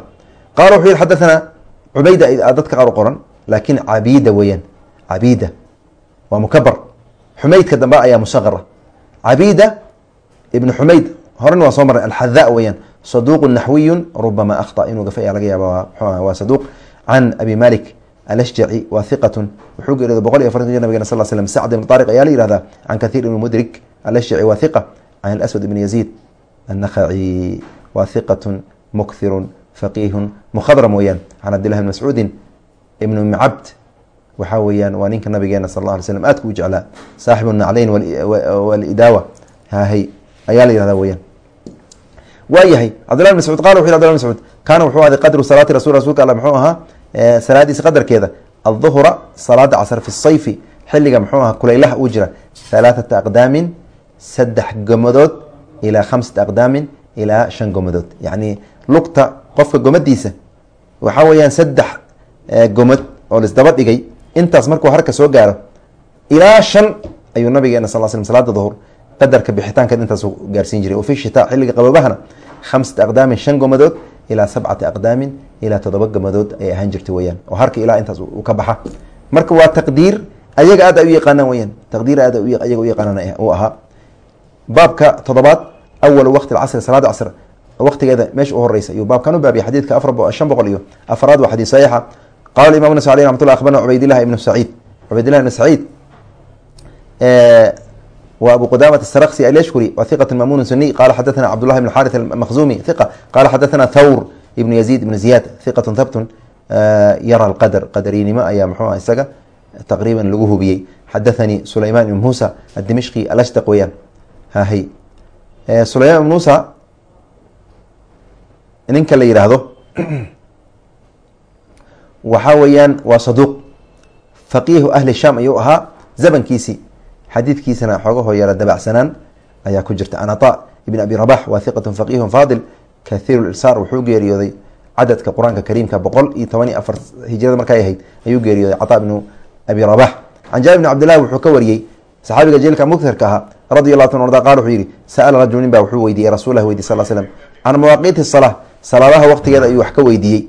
qala wuxuu yihi xadathana cubayda dadka qaar u qoran laakin cabida weeyaan. Cabida waa mukabar. Xumaydka dambe ayaa musaqara cabida ibn xumayd horena waa soo maray. Alxada weyaan saduuqu naxwiyu rubama akhطa inuu gafa ayaa laga yaaba waa saduuq. Can abi malik alashjaci waa hiqatun wuxuu geeriyooday boqol iyo afartan jir nabigena sal slm sacd ibn طariq ayaa la yihahdaa can kathiir ibn mudrik alashjaci waa hiqa can aswad ibn yaziid annakhaci waa hiqatun mukthirun faqiihun mukhadram weyaan can cabdillahi bn mascuudin ibn umi cabd waxaa weeyaan waa ninka nabigeena sal la alay slm aadka u jeclaa saaxibu nacleyn walidaawa hahay ayaa la yihahda weyaan waa yahay cabdillah bn mascuud qala wuxu yh abdillah bn mascuud kaana wuxuu ahday qadru salaati rasul rasulka alla muxuu ahaa salaadiisa qadarkeeda. Alduhra salaada casr fi sayfi. Xilliga muxuu ahaa kulaylaha uu jira. Halaathata aqdaamin saddex gomadood ilaa khamsata aqdaamin ilaa shan gomadood. Yacni lugta qofka gomadiisa waxaa weeyaan saddex gomad oo laisdaba dhigay. Intaas markuu harka soo gaaro ilaa shan ayuu nabigeena sal slam salaada duhur qadarka bixitaankeed intaasu gaarsiin jiray. Wafi shitaa xilliga qaboobahana aqdaamin shan gomadood ilaa sabcati aqdaamin ilaa toddoba gomadood ay ahaan jirta weyaan oo harka ilaa intaas u ka baxa marka waa taqdiir ayaga aad ay u yaqaanaan weyaan taqdiir aad ayaga u yaqaanaan uu ahaa baabka toddobaad awalu waqti casri salaada casr waqtigeeda meesha u horeysa ayuu baabkan u baabiyay xadiidka afar shan boqol iyo afraad waa xadiid saxiixa qala imam nas aleh ramat llah abarna cubaydillahi ibnu saciid cubaydillahi ibn saciid wa abu qudamة الsrqsi alyshkuri wa hiqة mamun suniy qala xadaثna cabdالlahi بn xariث الmkzumi hiqa qala xadaثna thawr ibn yaزيd ibn ziyad hiqaة habtun yara اqadr qadarinimo ayaa mxuu ah isaga taqriiba lagu hubiyey xadaثanii sulayman ibn musa adimishqi alashdq weyaan hahy sulayman ibn musa ninka la yihaahdo waxaa weeyaan waa saduuq faqiihu ahli sham ayuu ahaa zamankiisii xadiidkiisana xoogahoo yara dabacsanaan ayaa ku jirta. An aطa ibn abi rabax waa hiqat faqihun faadil kathiiru ilsaar wuxuu geeriyooday cadadka qur'aanka kariimka boqol iyo toban iyo afar hijrada markay ahayd ayuu geeriyooday caطa ibnu abi rabax can jaabir bn cabdillahi wuxuu ka wariyey saxaabiga jeelka muktarka ahaa radi allahu ta arda qal wuxuu yihi sa'ala rajul nin ba wuxuu weydiiyey rasulah weydiy sal slm can mawaaqiiti salaa salaadaha waqtigeeda ayuu wax ka weydiiyey.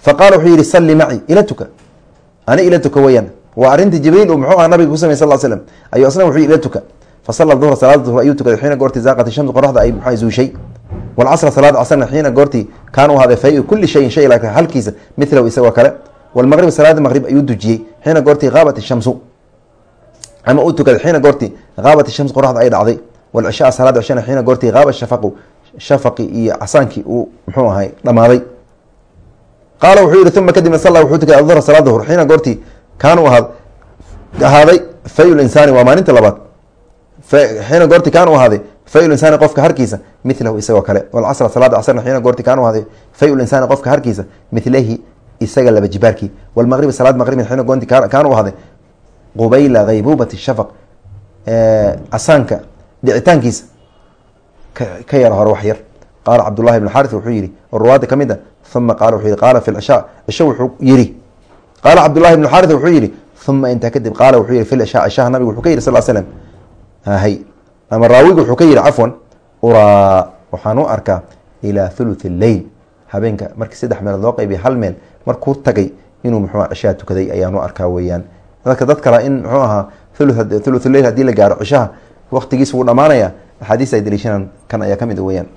Faqala wuxuu yihi salli maci ila tuka. Ani ila tuka weyaan waa arintii jibriil uu muxuu aha nabiga kusamey sal slm ayuu asna wuxuu ila tuka. Fasala duhra salaada duhr ayuu tukaday xiina goortii zaaqati shamsu qoraxda ay muxua zuushay walcasra salaada casrna xiina goortii kaanu ahaaday fay kuli shayin shay laakin halkiisa milahu isagoo kale. Walmaqrib salaada maqrib ayuu dujiyey xiina goortii qaabat shamsu. Ama uu tukaday xiina goortii qaabat shams qoraxda ay dhacday. Walcishaa salaada cishana xiina goortii qaaba shafaqu shafaqi iyo casaankii uu muxuu ahay dhamaaday qaala wuxuu yihi uma kadibna salla wuxuu tukaday aduhra salaad duhr xiina goortii kaanu ahaad ahaaday fay linsaani waa maalinta labaad. Xiina goortii kaanu ahaaday fay insaani qofka harkiisa milahu isagoo kale. Walcasra salaada casrna xiina goortii kaanu ahaaday fay insaani qofka harkiisa milahi isaga laba jibaarkii. Walmaqribi salaad maqribin xiina goortii kaanu ahaaday qubayla haybubati shafaq. Casaanka dhicitaankiisa ka yar hore wax yar. Qaala cabdullahi ibn xaari wuxuu yihi ruwaada ka a uma qaala wuxuu yihi qaala fi cisho wuxuu yihi qaala cabdullahi ibnu xaari wuxuu yihi uma intaa kadib qaala wuxuu yihi fi nabigu wuxuu ka yihi sal slm hay ama raawiga wuxuu ka yihi cafwan uraa waxaan u arkaa ilaa thuluth lleyl habeenka markii saddex meelood loo qaybiya hal meel markuu tagay inuu muxuu cishaha tukaday ayaan u arkaa weeyaan dadka dad kale in muxuu ahaa thuluth lleyl haddii la gaaro cishaha waqtigiis wuu dhamaanaya axaadiis ay daliishanaan kan ayaa ka mid weyaan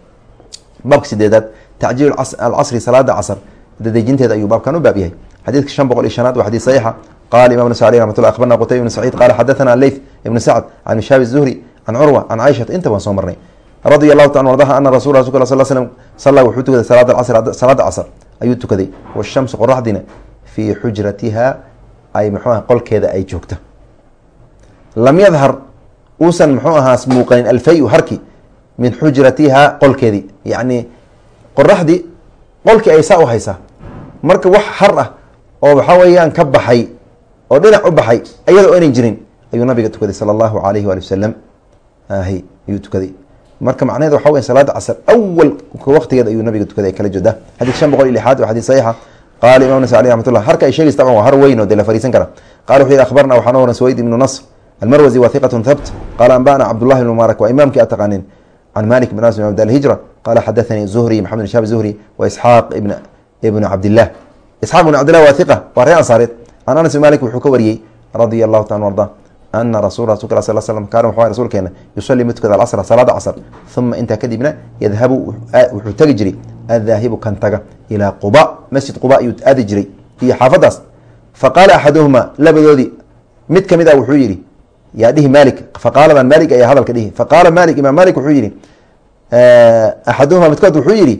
baabka sideedaad tacjiil alcasri salaada casr dadejinteeda ayuu baabkan u baab yahay xadiidka shan boqol marka wax har ah oo waxaa weeyaan ka baxay oo dhinac u baxay iyadoo aynan jirin ayuu nabiga tukaday sala allahu alayhi waali wasalam ahy ayuu tukaday. Marka macnaheed waxa weya salaada casr awal waqtigeed ayuu nabiga tukaday kala jeeda xadiid shan boqol iyo lixaad waa xadiis saxiixa. Qaala imam nasa aleh ramat llah harka ay sheegaysa taban waa har weyn oo dee la fariisan kara. Qala wuxuu yihi akhbarna waxaa noo waran swayd ibnu nasr almarwazi wa hiqat habt qala anbana cabdullahi ibn mubaarak waa imaamkii a taqaanin can malik bn anas bn abd hijra qala xadathanii zuhri maxamed bin shab zuhri wa isxaaq ibn ibn cabdillah isxaaq ibn cabdillah waa hiqa waa ree ansaareed can anas bin malik wuxuu ka wariyey radia allahu taala arda ana rasul rasulka sal slm kaana wuxuu rasuulkeena yusalii mid alcasra salaada casr uma intaa kadibna yadhabu wuxuu tegi jiray adaahibu kan taga ilaa quba masjid quba ayuu aadi jiray iyo xaafadaas faqaala axaduhuma labadoodii mid ka mid a wuxuu yihi yaa dhihi malik faqaaladan malik ayaa hadalka dhihi faqaala malik imaam malik wuxuu yihi axaduhuma midkood wuxuu yihi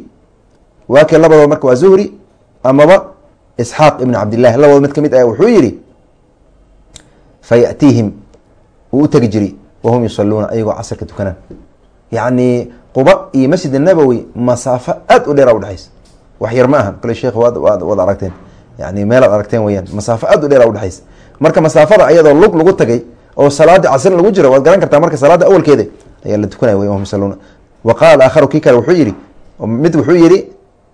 waa labadood marka waa zuhri amaba isxaaq ibn cabdillahi labadood mid ka mid ah wuxuu yihi fayatiihim wuu u tegi jiri wahum yusaluuna ayagoo casrka tukanaan. Yacni quba iyo masjid nabowi masaafo aad u dheera udhexaysa wax yar ma ahan kole sheekh waad aragteen. Yani meelaad aragteen weyaan masaafo aad u dheera udhexaysa marka masaafada ayadoo lug lagu tagay oo salaada casrin lagu jiro waad garan kartaa marka salaada awalkeeda ayaa la tukanaya wahum yusaluuna wa aakharu kii kale wuxuu yihi mid wuxuu yihi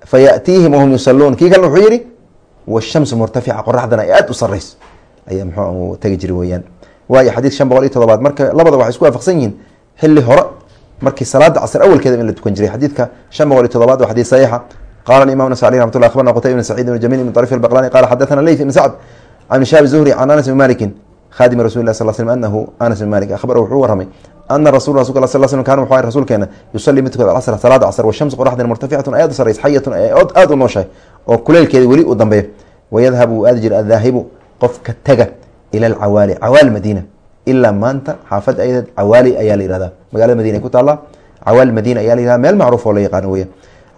fayatiihim wahum yusaluun kii kalena wuxuu yihi washamsu murtafica qoraxdana ay aad u sarayso ayaa mxuu tegi jiri weyaan waayo xadiid shan boqol iyo todobaad marka labada waxay isku waafaqsan yihiin xili hore markii salaada casr awalkeeda in la tukan jiray xadiidka shan boqol iyo todobaad waa xadiid saxiixa qala imam nas aleh ramat lah abarna qutayb ibn sacid ibn jamil ibn طarif albaqlani qala xadathana leyth ibn sacd can shaabi zuhri can anas bn malikin khadimi rasul lah sal slm anahu anas bn malik ahbara wuxuu waramay ana rasul slm kan wuxu rasuulkeena yusalii mid tukada alcasr salaada casr washamsu qoraxdan murtaficatun ayaad u saraysa xayatun aad u nooshahay oo kuleelkeeda weli uu dambeeyo wayadhabu uu aadi jira adaahibu qofka taga ila alcawaali cawaali madiina ilaa maanta xaafadda ayadeed cawaali ayaa la yihahdaa magaalada madiina ay ku taallaa cawaali madiina ayaa la yihahda meel macruuf oo la yaqaano weyaan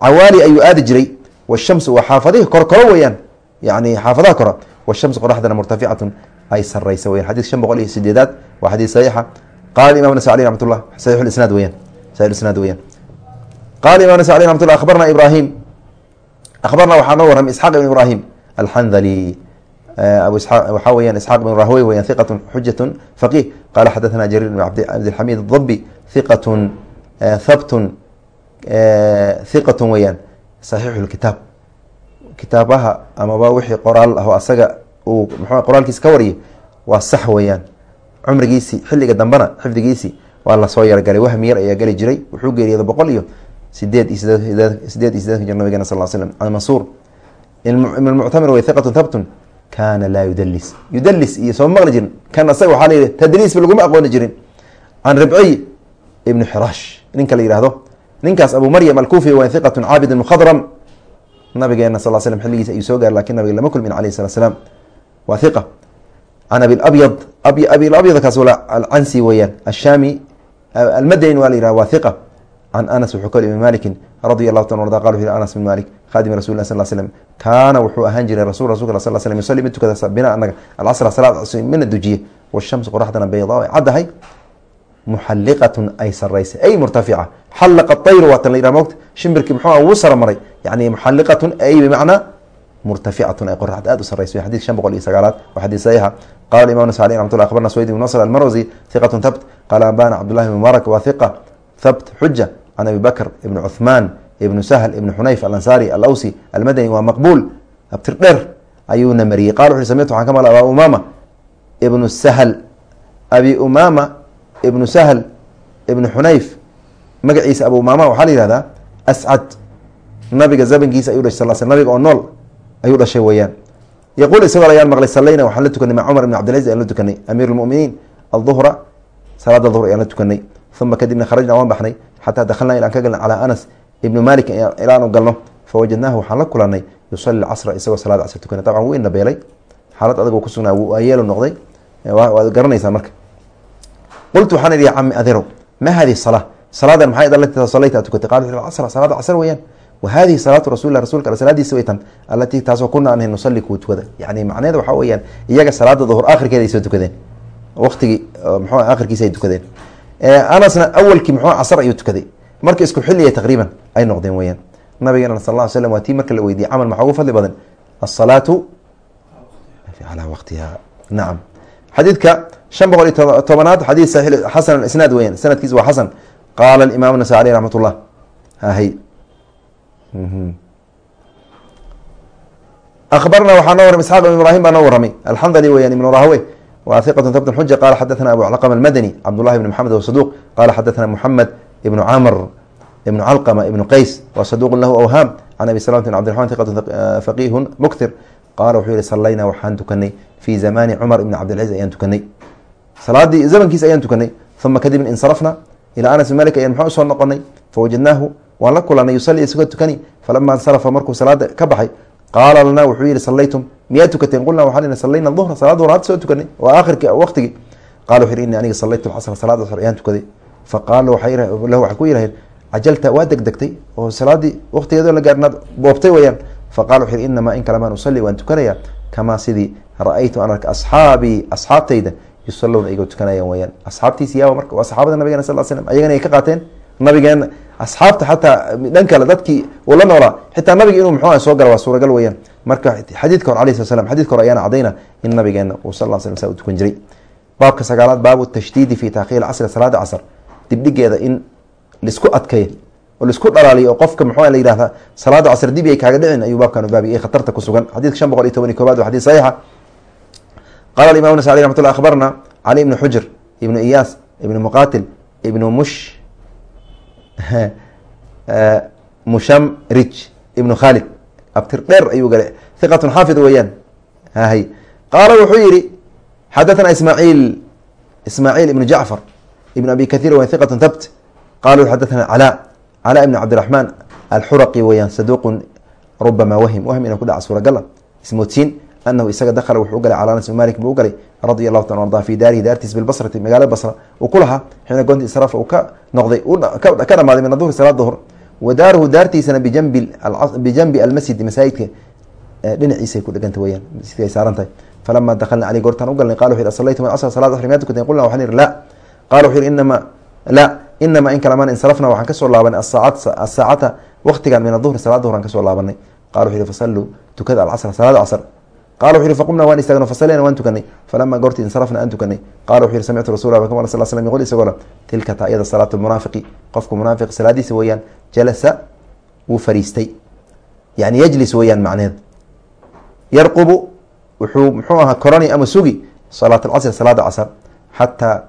cawaali ayuu aadi jiray washamsu waa xaafadihi korkoro weyaan yani xaafadaha kora washamsu qoraxdana murtaficatun ay saraysa weyan xadis shan boqol iyo sideedaad waa xadiis saxiixa qala imam nas alي ramat llah saix isnaad weyan saix isnaad weyan qala imam nas alي ramat llah akhbarna ibrahim akhbarna waxaa noo warramay isxaaq ibn ibrahim alxandali waxaa weyan isxaq ibn rahwey weyan hiqatun xujatun faqih qala xadathana jarir ibn cabdilxamid adabi hiqatun habtun hiqatun weyaan saxiixu lkitaab kitaabaha amaba wixii qoraal ah oo asaga uu mxu qoraalkiisa ka wariyay waa sax weeyaan cumrigiisii xilliga dambena xifdigiisii waa la soo yargalay. Wahmi yar ayaa geli jiray. Wuxuu geeriyooda boqol iyo sideed iyo sideed iyo sideedka jir nabigena sal slam can mansuur muctamir way hiqatun habtun kaana laa yudalis yudalis iyo sooma maqli jirin. Kan asaga waxaa layihi tadliisba laguma aqooni jirin. Can ribciy ibnu xiraash ninka la yihahdo ninkaas abu maryam alkufi wa hiqatun caabid mukhadram. Nabigeena sal slm xilligiisa ayuu soo gaar laakiin nabiga lama kulmin alayh salat slaam waa hiqa can abilabyad abilabyadkaas alcansi weeyaan ashaami almadani waa la yihah waa hiqa can anas wuxuu kal ibn malikin radi allahu ta arda qal wuxu anas bin malik khadimi rasul lah sal slm kaana wuxuu ahaan jiray rasul rasulka sal slm yusali mid tukada bina anaga alcasra salaad mina dujiye washamsu qoraxdana baydaa ay caddahay muxaliqatun ay saraysay ay murtafica xalaqa ayru waatan la yihah mogta shimbirkii muxuu wuu saramaray yani muxaliqatun ay bimacnaa murtaficatun ay qoraxda aad u sarayso xadid shan boqol iyo sagaalaad xadid saxiixa qala imam nas alي ramat abarna sweyd ibn nasr almarwsi hiqatun thabt qala ambana cabdullahi bn mubarak wa hiqa thabt xuja can abi bakr ibn cuثman ibnu sahl ibn xunayf alansari alawsi almadani waa maqbuul abtir dheer ayuuna mariyey qala wuxu samictu waxaan ka maqla aba umama ibnu sahl abi umama ibnu sahl ibnu xunayf magaciisa abu umama waxaa la yihahdaa ascad nabiga zamankiisa ayuu dhashay sal sl nabiga oo nool ayuu dhashay weeyaan yaquul isagoo ayaan maqlay salayna waxaan la tukanay mac cumar ibn cabdilcaziz ayaan la tukanay amiir lmuminiin alduhra salaada duhr ayaan la tukanay uma kadibna kharajna waan baxnay xataa dakhalnaa ilaan ka galna calaa anas ibnu malik ilaanu galno fawajadnaahu waxaan la kulanay yusali casra isagoo salaada casr tukanay dabcan wuu inabeelay xaalad adag ku sugnaa wuu ayeelu noqday waad garanaysaa marka qultu waxaan idhi cami aderow ma hadihi salaa salaadan maxay salayta tukatay qala casra salaada casr weeyaan wahadihi salaatu rasul rasulka al salaadiisa way tan alatii taasoo kuna anhay nusali kuu tukada yani macneeda waxaa weyaan iyaga salaada duhur akhirkeeda ay soo tukadeen waqtigii mxu akhirkiisa ay tukadeen anasna awalkii mxuu casr ayuu tukaday marka isku xiliya taqriiban ay noqdeen weyaan nabigeena sal ll slam waa tii marka la weydiiyey camal maxaa ugu fadli badan asalaatu calaa waqtiha nacam xadiidka shan boqol iyo tobanaad xadiid xasan isnaad weyaan sanadkiis waa xasan qaala imaam nasa aleyh raxmat ullah hahy abarna waxaa noo warmay isxaq ibn ibrahim baa noo warramay alxandali weyan ibn rahwe wa hiqatu thabt xuja qala xadathana abu calqama almadani cabdullahi ibn maxamed wa saduq qala xadathana muxamed ibnu camr ibnu calqama ibnu qays wa saduqun lahu awhaam. Can abi salamti bn abdiraxman hiqatu faqihun muktir qaala wuxuu yihi salayna waxaan tukanay. Fi zamani cumar ibn cabdilcaziz ayaan tukanay. Salaadii zamankiis ayaan tukanay. Uma kadibna insarafna ilaa anas bin malik ayaan maxaa u soo noqonay. Fawajadnaahu waan la kulanay yusali isagoo tukani falama insarafa markuu salaada ka baxay qaala lanaa wuxuu yihi salaytum miyaa tukateen? Qulna waxaan salayna duhra salaad duhr had soo tukanay waa akhirki waqtigii. Qala wuxu yhi ini aniga salaytu lcasra salaada casr ayaan tukaday. Faqaala lahu waxay ku yihaheen cajalta waa degdegtay oo salaadii waqtigeedo la gaarnaad boobtay weyaan faqala wuxu yhi inamaa in kalamaan usali waan tukanaya kamaa sidii ra'aytu an asxaabii asxaabtayda yusaluuna iyagoo tukanayaan weyaan asxaabtiisi yaaba marka waa saxaabada nabigena sal slm ayagana ay ka qaateen nabigeena asxaabta xataa dhan kale dadkii uu la noolaa xitaa nabiga inuu mxuu soo gala waa suuragal weyaan marka xadiidka hore alay slat slam xadidka hore ayaana cadayna in nabigeena uu sal sl sa u tukan jiray. Baabka sagaalaad baabu tashdiidi fi taakhiir casri salaada casr dibdhigeeda in la isku adkeeyo oo la isku dhalaaliyo oo qofka mxuu la yihahda salaada casr dibi ay kaaga dhicin ayuu baabkan baabi khatarta ku sugan. Xadidka shan boqol iyo toban iyo koobaad waa xadid saxiixa. Qala imam nas alي ramat llah akhbarna cali ibn xujr ibnu iyaas ibnu muqatil ibnu mush mushamrij ibnu khalid. Abtir dheer ayuu gale hiqatun xaafid weeyaan. Hahy qaala wuxuu yihi xadathana ismaaciil ismaaciil ibnu jacfar ibn abi kahiir wa hiqatun thabt. Qala xadathana calaa. Calaa ibn cabdiraxmaan alxuraqi weeyaan saduuqun rubama wahim. Wahm ina ku dhaca suuragala ismoodsiin anahu isaga dakhala wuxuu ugalay calaa anas malik buu ugalay radia allahu ta arda fi daarihi daartiis bilbasrati magaalada basra uu ku lahaa xiina goonti israafa uu ka noqday ka dhamaaday min aduhri salaad duhr wa daaruhu daartiisana bijanbi almasjidi masaajidka dhinaciisay ku dheganta weyaan masjidka ay saaran tahay falama dakalna caleyh goortaan u galnay qala wuxu yhi asalaytum alcasr salad asr miyaad tukateen qulna waxaan ihi la qala wuxu yihi inama la inama in kalamaan insarafna waxaan ka soo laabanay asaacata waktigan min aduhri salaad duhr aan ka soo laabanay qala wuxu yihi fasalluu tukada alcasr salaada casr qala wuxu yihi faqumna waan istaagno fasaleyna waan tukanay falama goorti insarafna aan tukanay qala wuxu yihi samictu rasul a sal slam yqul isagoo le tilka ta iyada salaatu lmunaafiqi qofka munaafiq salaadiisa weeyaan jalasa wuu fariistay yani yajlis weeyaan macneed yarqubu wuxuu muxuu ahaa korani ama sugi salaat alcasr salaada casr xataa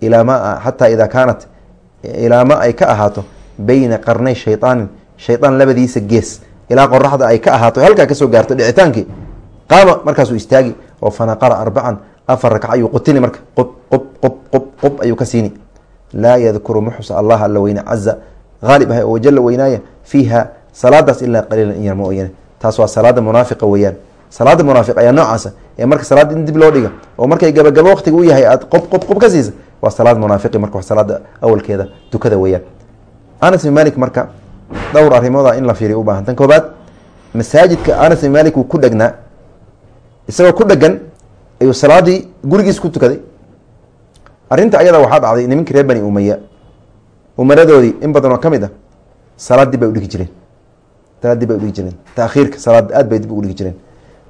ilaa ma xataa idaa kaanat ilaa ma ay ka ahaato beyna qarnay shayaanin shayaan labadiisa gees ilaa qoraxda ay ka ahaato halkaa ka soo gaarto dhicitaankii qaama markaasuu istaagi oo fanaqara arbacan afar rakca ayuu qutini marka qub qub qub qub ayuu ka siini. Laa yadkuru muxusa allah alla weyne caza haalib ah oo jala weynaaya fiiha salaadaas ilaa qaliilan in yar mooyane taas waa salaada munaafiqa weeyaan. Salaada munaafiq ayaa noocaasa ee marka salaada in dib loo dhiga oo markay gabagabo waqtiga u yahay aad qob qob qob ka siisa waa salaad munaafiqi marka salaada awalkeeda dukada weeyaan. Anas bin malik marka dhowr arrimooda in la fiiriya u baahan. Tan koobaad masaajidka anas bin malik wuu ku dhegnaa isagoo ku dhegan ayuu salaadii gurigiis ku tukaday. Arrinta ayada waxaa dhacday nimankii reer bani umaya umaradoodii in badan oo ka mid ah bay udhigi jireen. Salaad dib bay udhigi jireen. Taakhiirka salaad aad bay dib udhigi jireen.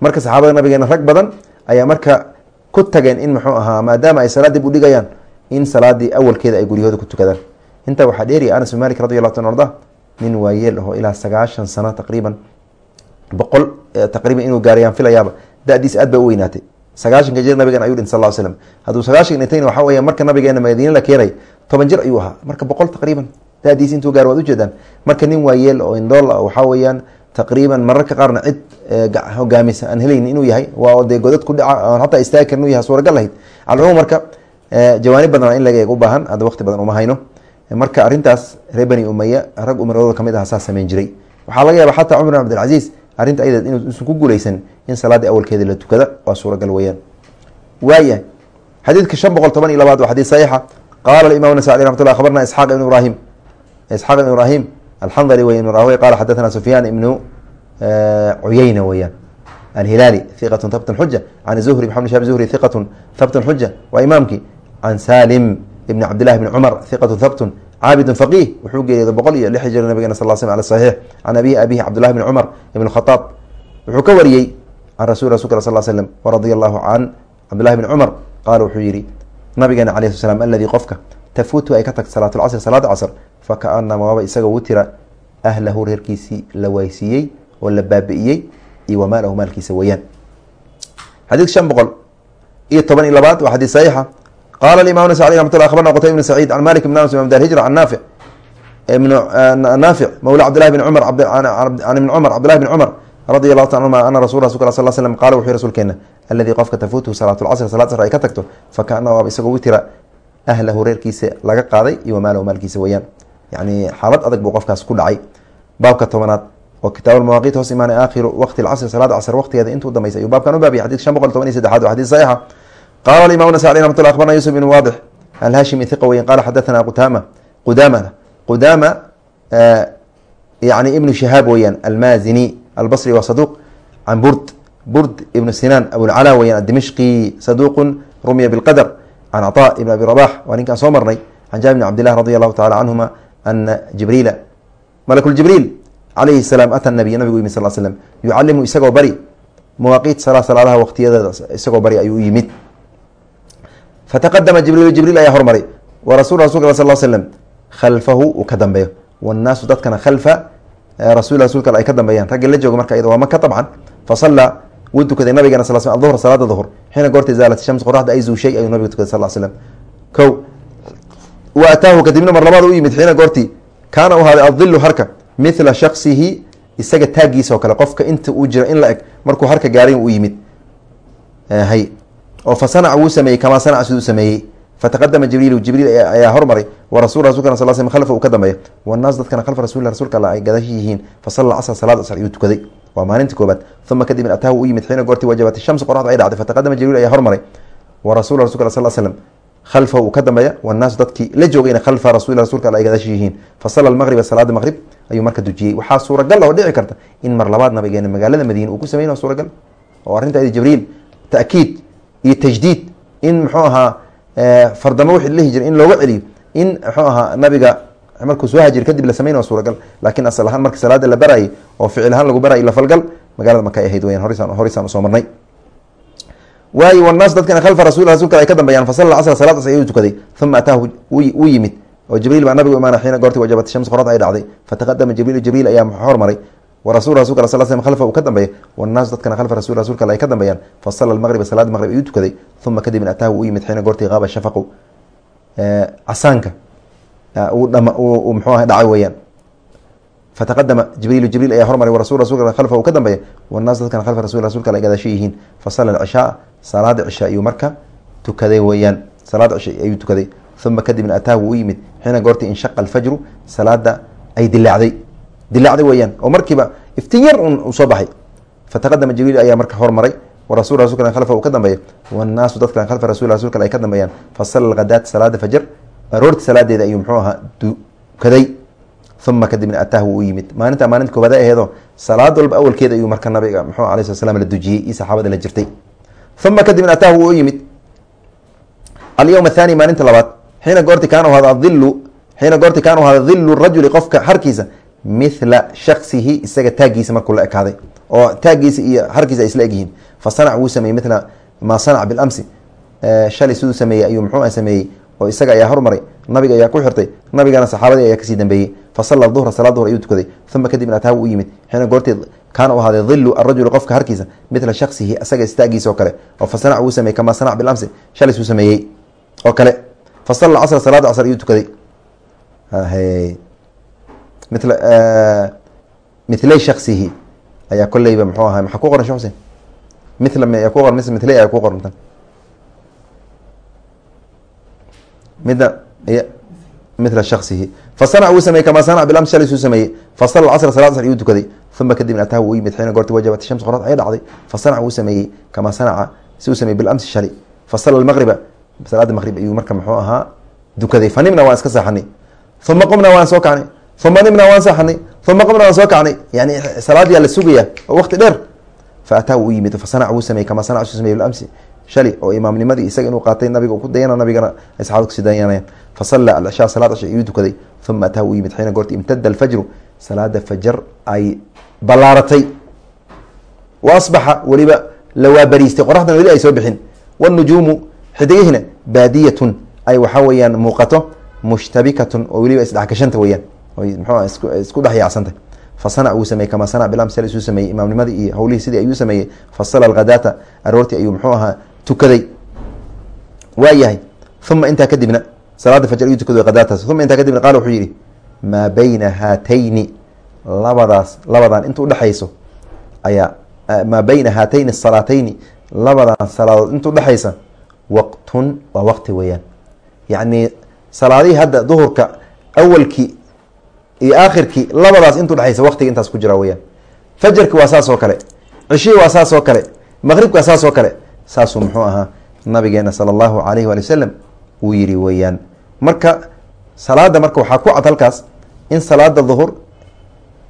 Marka saxaabada nabigeena rag badan ayaa marka ku tageen in muxuu ahaa maadaama ay salaad dib udhigayaan in salaadii awalkeeda ay guryahooda ku tukadaan intaa waxaa dheeriya anas bin malik radi allahu ta arda nin waayeel ahoo ilaa sagaashan sano taqriiban boqol taqriiban inuu gaarayaan filayaaba dadiis aad bay u weynaatay. Sagaashanka jir nabigen ayuu dhintay sal slam hadduu sagaashan dhintayna waxaa weya marka nabigeena madiine la keenay toban jir ayuu ahaa. Marka boqol taqriiban. Dadiis intuu gaar waad ujeedaan marka nin waayeel oo indhool waxaa weeyaan taqriiban mararka qaarna cid hogaamisa aan helayn inuu yahay waa dee godad ku dhaca aan hataa istaagi karin inuu yahay suuragal lahayd. Calcumuum marka jawaanib badan in laga eeg u baahan hadda waqti badan uma hayno. Marka arrintaas reer bani umaya rag umaradooda ka mid aha saas sameyn jiray. Waxaa laga yaaba xataa cumar bin abdilcaziiz arrinta ayadeed inuusan ku guuleysan in salaadii awalkeeda la tukada waa suuragal weeyaan. Waaya xadiidka shan boqol toban iyo labaad waa xadiid saxiixa. Qaala imam nasa alي ramat llah abarna ibn ibrahim. Isxaaq ibn ibrahim alxandali wey ibn rahwey qala xadathana sufyaan ibnu cuyeyna weeyaan. Alhilaali hiqat habtun xuja can zuhri maxamed shab zuhri hiqatun habtun xuja waa imaamkii. Can salim ibn cabdillahi bni cumar hiqatu habtun caabidun faqih wuxuu geeriyooday boqol iyo lix jir nabigena sal sl al saxiix can abihi abihi cabdillahi bni cumar ibn khaaab wuxuu ka wariyey can rasul rasulka sal slm waradia allahu can cabdillahi bni cumar qaala wuxuu yihi nabigeena alayh sl slam aladii qofka tafuutu ay ka tagta salaat lcasr salaada casr fakaanama waaba isaga wutira ahlahu reerkiisii la waysiiyey oo la baabi'iyey iyo wamaalahu maalkiisa weeyaan. Xadiid shan boqol iyo toban iyo labaad waa xadiid qala imam nas alي ramat lla abarna qtay bn sacيid can malik bn anas imam dar hijra an naafic naafic mawla cabdillahi bn cumar an ibn cumar cabdillahi bn cumar radi allahu ta anhuma ana rasul rasulka sal slm qala wuxuu rasuulkeena aladii qofka tafuutuhu salaat lcasr salaad casr ay ka tagto fakaana waaba isagoo witira ahlahu reerkiisa laga qaaday iyo wamaalahu maalkiisa weeyaan yani xaalad adag buu qofkaas ku dhacay baabka tobanaad oo kitaab mawaqit hoos imaanay aakhiru waqti casr salaada casr waqtigeeda intuu dambeysay ayuu baabkan u baabiyay xadid shan boqol toban iyo saddexaad waa xadid saxiixa qala imam nasai ramt abarna yusuf ibn waadix alhashimi iqa weyn qala xadathana qutama qudamana qudama yani ibnu shahaab weyaan almazini albasri waa saduq can burd burd ibnu sinaan abulcala weyan adimishqi saduqu rumiya bilqadr can cطa ibn abi rabax waa ninkaan soo marnay can jabir bn cabdilah radi allahu tacala canhuma ana jibriila malakuljibriil calayhi salaam ata nabiy nabigu yimid sal slm yucalimu isagoo bari mawaaqiit sala salaadaha waqtiyadeeda isagoo bari ayuu u yimid fataqadama jibriil jibriil ayaa hormaray wa rasul rasulka sal slm khalfahu uu ka dambeeyo wannaasu dadkana khalfa rasul rasulka ay ka dambeeyaan ragga la jooga marka waa maka abcan fasallaa wuu tukaday nabigana sal sl duhr salaada duhr xiina goorta zaalat shams qoraxda ay zuushay ayuu nabiga tukaday sal slam ko wa ataahu kadibna mar labaad u yimid xiina goortii kaana u ahaaday adilu harka mithla shaksihi isaga taagiisa oo kale qofka inta uu jiro in la eg markuu harka gaaray u yimid hay oo fa sanaca wuu sameeyey kamaa sanaca siduu sameeyey. Fataqadama jibriilu jibriil ayaa hormaray wa rasul rasulkana sal sl khalfa uu ka dambeeya wannaas dadkana khalfa rasul rasulka alla ay gadashi yihiin. Fasalla casr salaad casr ayuu tukaday. Waa maalinta koobaad uma kadibna ataahu u yimid xiina goortii wajabat shamsu qoraxda ay dhacday. Fataqadama jibriil ayaa hormaray. Wa rasul rasulka sal slm khalfahu uu ka dambeeya wannaasu dadkii la joogayna khalfa rasul rasulka al ay gadaasha yihiin. Fasala almaqriba salaada maqrib ayuu marka dujiyey. Waxaa suuragal oo dhici karta in mar labaad nabigeena magaalada madiina uu ku sameyn suuragal. Oo arrinta jibriil ta'kiid iyo tajdiid in muxuu ahaa fardamo wixii dhihi jira in looga celiyo in muxuu ahaa nabiga markuu soo hajir kadib la sameyn waa suuragal. Laakiin asal ahaan marka salaada la barayay oo ficil ahaan lagu barayay la falgal magaalada maka ay ahayd weyaan horisaan horisaan u soo marnay. Waayo wanaas dadkana khalfa rasul rasulka ay ka dambeeyaan fasalla casra salaad cas ayuu tukaday uma ataahu wuu yimid. Oo jibriil baa nabigu imaana xiina goorti wajabat shams qorada ay dhacday. Fataqadama jibriil jibriil ayaa hormaray wa rasul rasulka sal slm khalfa uu ka dambeeya wannaasu dadkana khalfa rasul rasulka ay ka dambeeyaan. Fasalla almaqriba salaada maqrib ayuu tukaday. Uma kadibna ataahu u yimid xiina goortii qaaba shafaqu. Casaanka uu mxuu aha dhacay weyaan fataqadama jibriilu jibriil ayaa hormaray rasul rasulka khalfa uu ka dambeeya wannaas dadkana khalfa rasul rasulka ay gadaasho yihiin. Fasalla alcishaa salaada cisha ayuu marka tukaday weyaan salaada cisha ayuu tukaday. Uma kadibna ataahu u yimid xiina goortii inshaqa alfajru salaada ay dilaacday dilaacday weyaan oo markiiba iftiin yar soo baxay. Fataqadama jibriil ayaa marka hormaray warasul rasulka khalfa uu ka dambeeya wannaasu dadkan khalfa rasul rasulka ay ka dambeeyaan. Fasalla alghadaat salaada fajr aroorti salaadeeda ayuu muxuu ahaa dukaday. Uma kadibna ataahu u yimid. Maalinta maalinta koobaad aheedo salaad walba awalkeeda ayuu marka nabiga mxuu alay slat slam la dujiyey iyo saxaabada la jirtay. Uma kadibna ataahu u yimid. Alyowm athani maalinta labaad xiina goorti kaanu hada ilu xiina goorti kaanu hada dilu rajuli qofka harkiisa mithla shaksihi isaga taagiisa markuu la ekaaday oo taagiisa iyo harkiisa ay isla egyihiin. Fa wuu sameeyey mithla maa sanac bilamsi shalay siduu sameeyey ayuu muxuu sameeyey oo isaga ayaa hormaray nabiga ayaa ku xirtay nabigana saxaabadii ayaa ka sii dambeeyey. Fasalla duhra salaad duhr ayuu tukaday uma kadibna ataahu u yimid. Xiina goorteed kaana u ahaaday dilu arajuli qofka harkiisa mithla shaksihi isaga istaagiisa oo kale. Oo fasanac wuu sameeyey kamaa sanac bilamsi shalay suu sameeyey oo kale. Fasalla casra salaada casr ayuu tukaday mila mithlay shaksihi ayaa koleyba mxuu ahaa maxaa ku qoran shee xuseen mila ayaa ku qoran mise mithlay ayaa ku qorantan midna mila shaksihi fasanac wuu sameeyey kamaa sanac bilamsi shalay suu sameeyey fasalla casra salaad casr ayuu tukaday uma kadibna ataahu u yimid xiina goorti wajabat shams qorad ay dhacday fasanac wuu sameeyey kamaa sanaca si uu sameeyey bilamsi shalay fasalla almaqriba salaada maqrib ayuu marka muxuu ahaa dukaday fanimna waan iska saaxanay uma qumna waan soo kacnay uma nimna waan saaxanay uma qumna waan soo kacnay yani salaadiyaa la sugaya oo waqti dheer fa ataahu u yimid fasanac wuu sameeyey kamaa sanac suu sameeyey bilamsi shali oo imaamnimadii isaga inuu qaatay nabiga ku dayana nabigana ay saxabada kusi dayanayaan fasalla alcishaa salaad cisha ayuu tukaday uma ataahu u yimid xiina goorti imtada alfajru salaada fajar ay ballaaratay wa asbaxa weliba la waabariistay qoraxdan weli ay soo bixin wanujuumu xidigihina baadiyatun ay waxaa weyaan muuqato mushtabikatun oo weliba isdhexgashanta mxu isku dhex yaacsantay fasanac wuu sameeyey kamaa sanac bilam sal isuu sameeyey imaamnimadii iyo howlihii sidii ayuu sameeyey. Fasala alghadaata aroortii ayuu muxuu ahaa tukaday. Waa yahay uma intaa kadibna salaada fajr ayuu tukaday hadaataas uma intaa kadibna qaala wuxuu yihi maa bayna haatayni labadaas labadan inta udhexayso ayaa maa bayna haatayni salaatayni labadan salaadood inta udhexaysa waqtun waa waqti weeyaan. Yacni salaadihii hadda duhurka awalkii iyo aakhirkii labadaas inta udhexaysa waqtiga intaas ku jira weyaan fajarki waa saas oo kale cishihii waa saas oo kale maqribki waa saas oo kale saasuu muxuu ahaa nabigeena sala allahu alayhi waali wasalam uu yihi weeyaan. Marka salaada marka waxaa ku cad halkaas in salaada duhur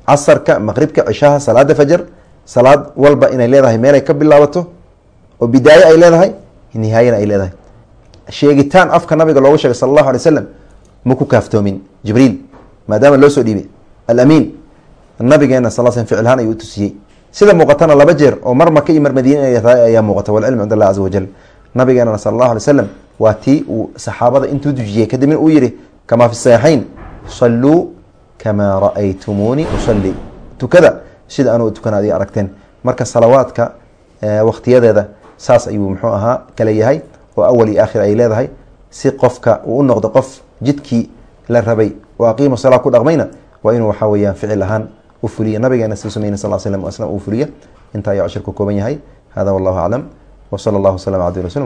casarka maqribka cishaha salaada fajar salaad walba inay leedahay meelay ka bilaabato oo bidaaye ay leedahay nihaayana ay leedahay. Sheegitaan afka nabiga loogu sheegay sala allahu alay wasalam ma ku kaaftoomin jibriil maadaama loo soo dhiibay. Alamiin nabigeena sal sl ficilhaan ayuu utusiyey sida muuqatana laba jeer oo mar maka iyo mar madiina inay ayaa muuqata walcilmu cind allah caza wajal nabigeenana sala allahu alay slam waa tii uu saxaabada intuu dujiyey kadibna uu yihi kamaa fi saxiixayn salluu kamaa ra'aytumuunii usalli tukada sida anuu tukana adiga aragteen. Marka salawaadka waktiyadeeda saas ayuu muxuu ahaa kale yahay oo awal iyo aakhir ay leedahay. Si qofka uu u noqdo qof jidkii la rabay aqiimu salaa ku dhaqmayna waa inuu waxaa weyaan ficil ahaan u fuliya nabigeena si sameyna sal slm aslam uu fuliya intaa ayaa cashir ku kooban yahay hada wallahu aclam w sala allahu waslama abdi rasul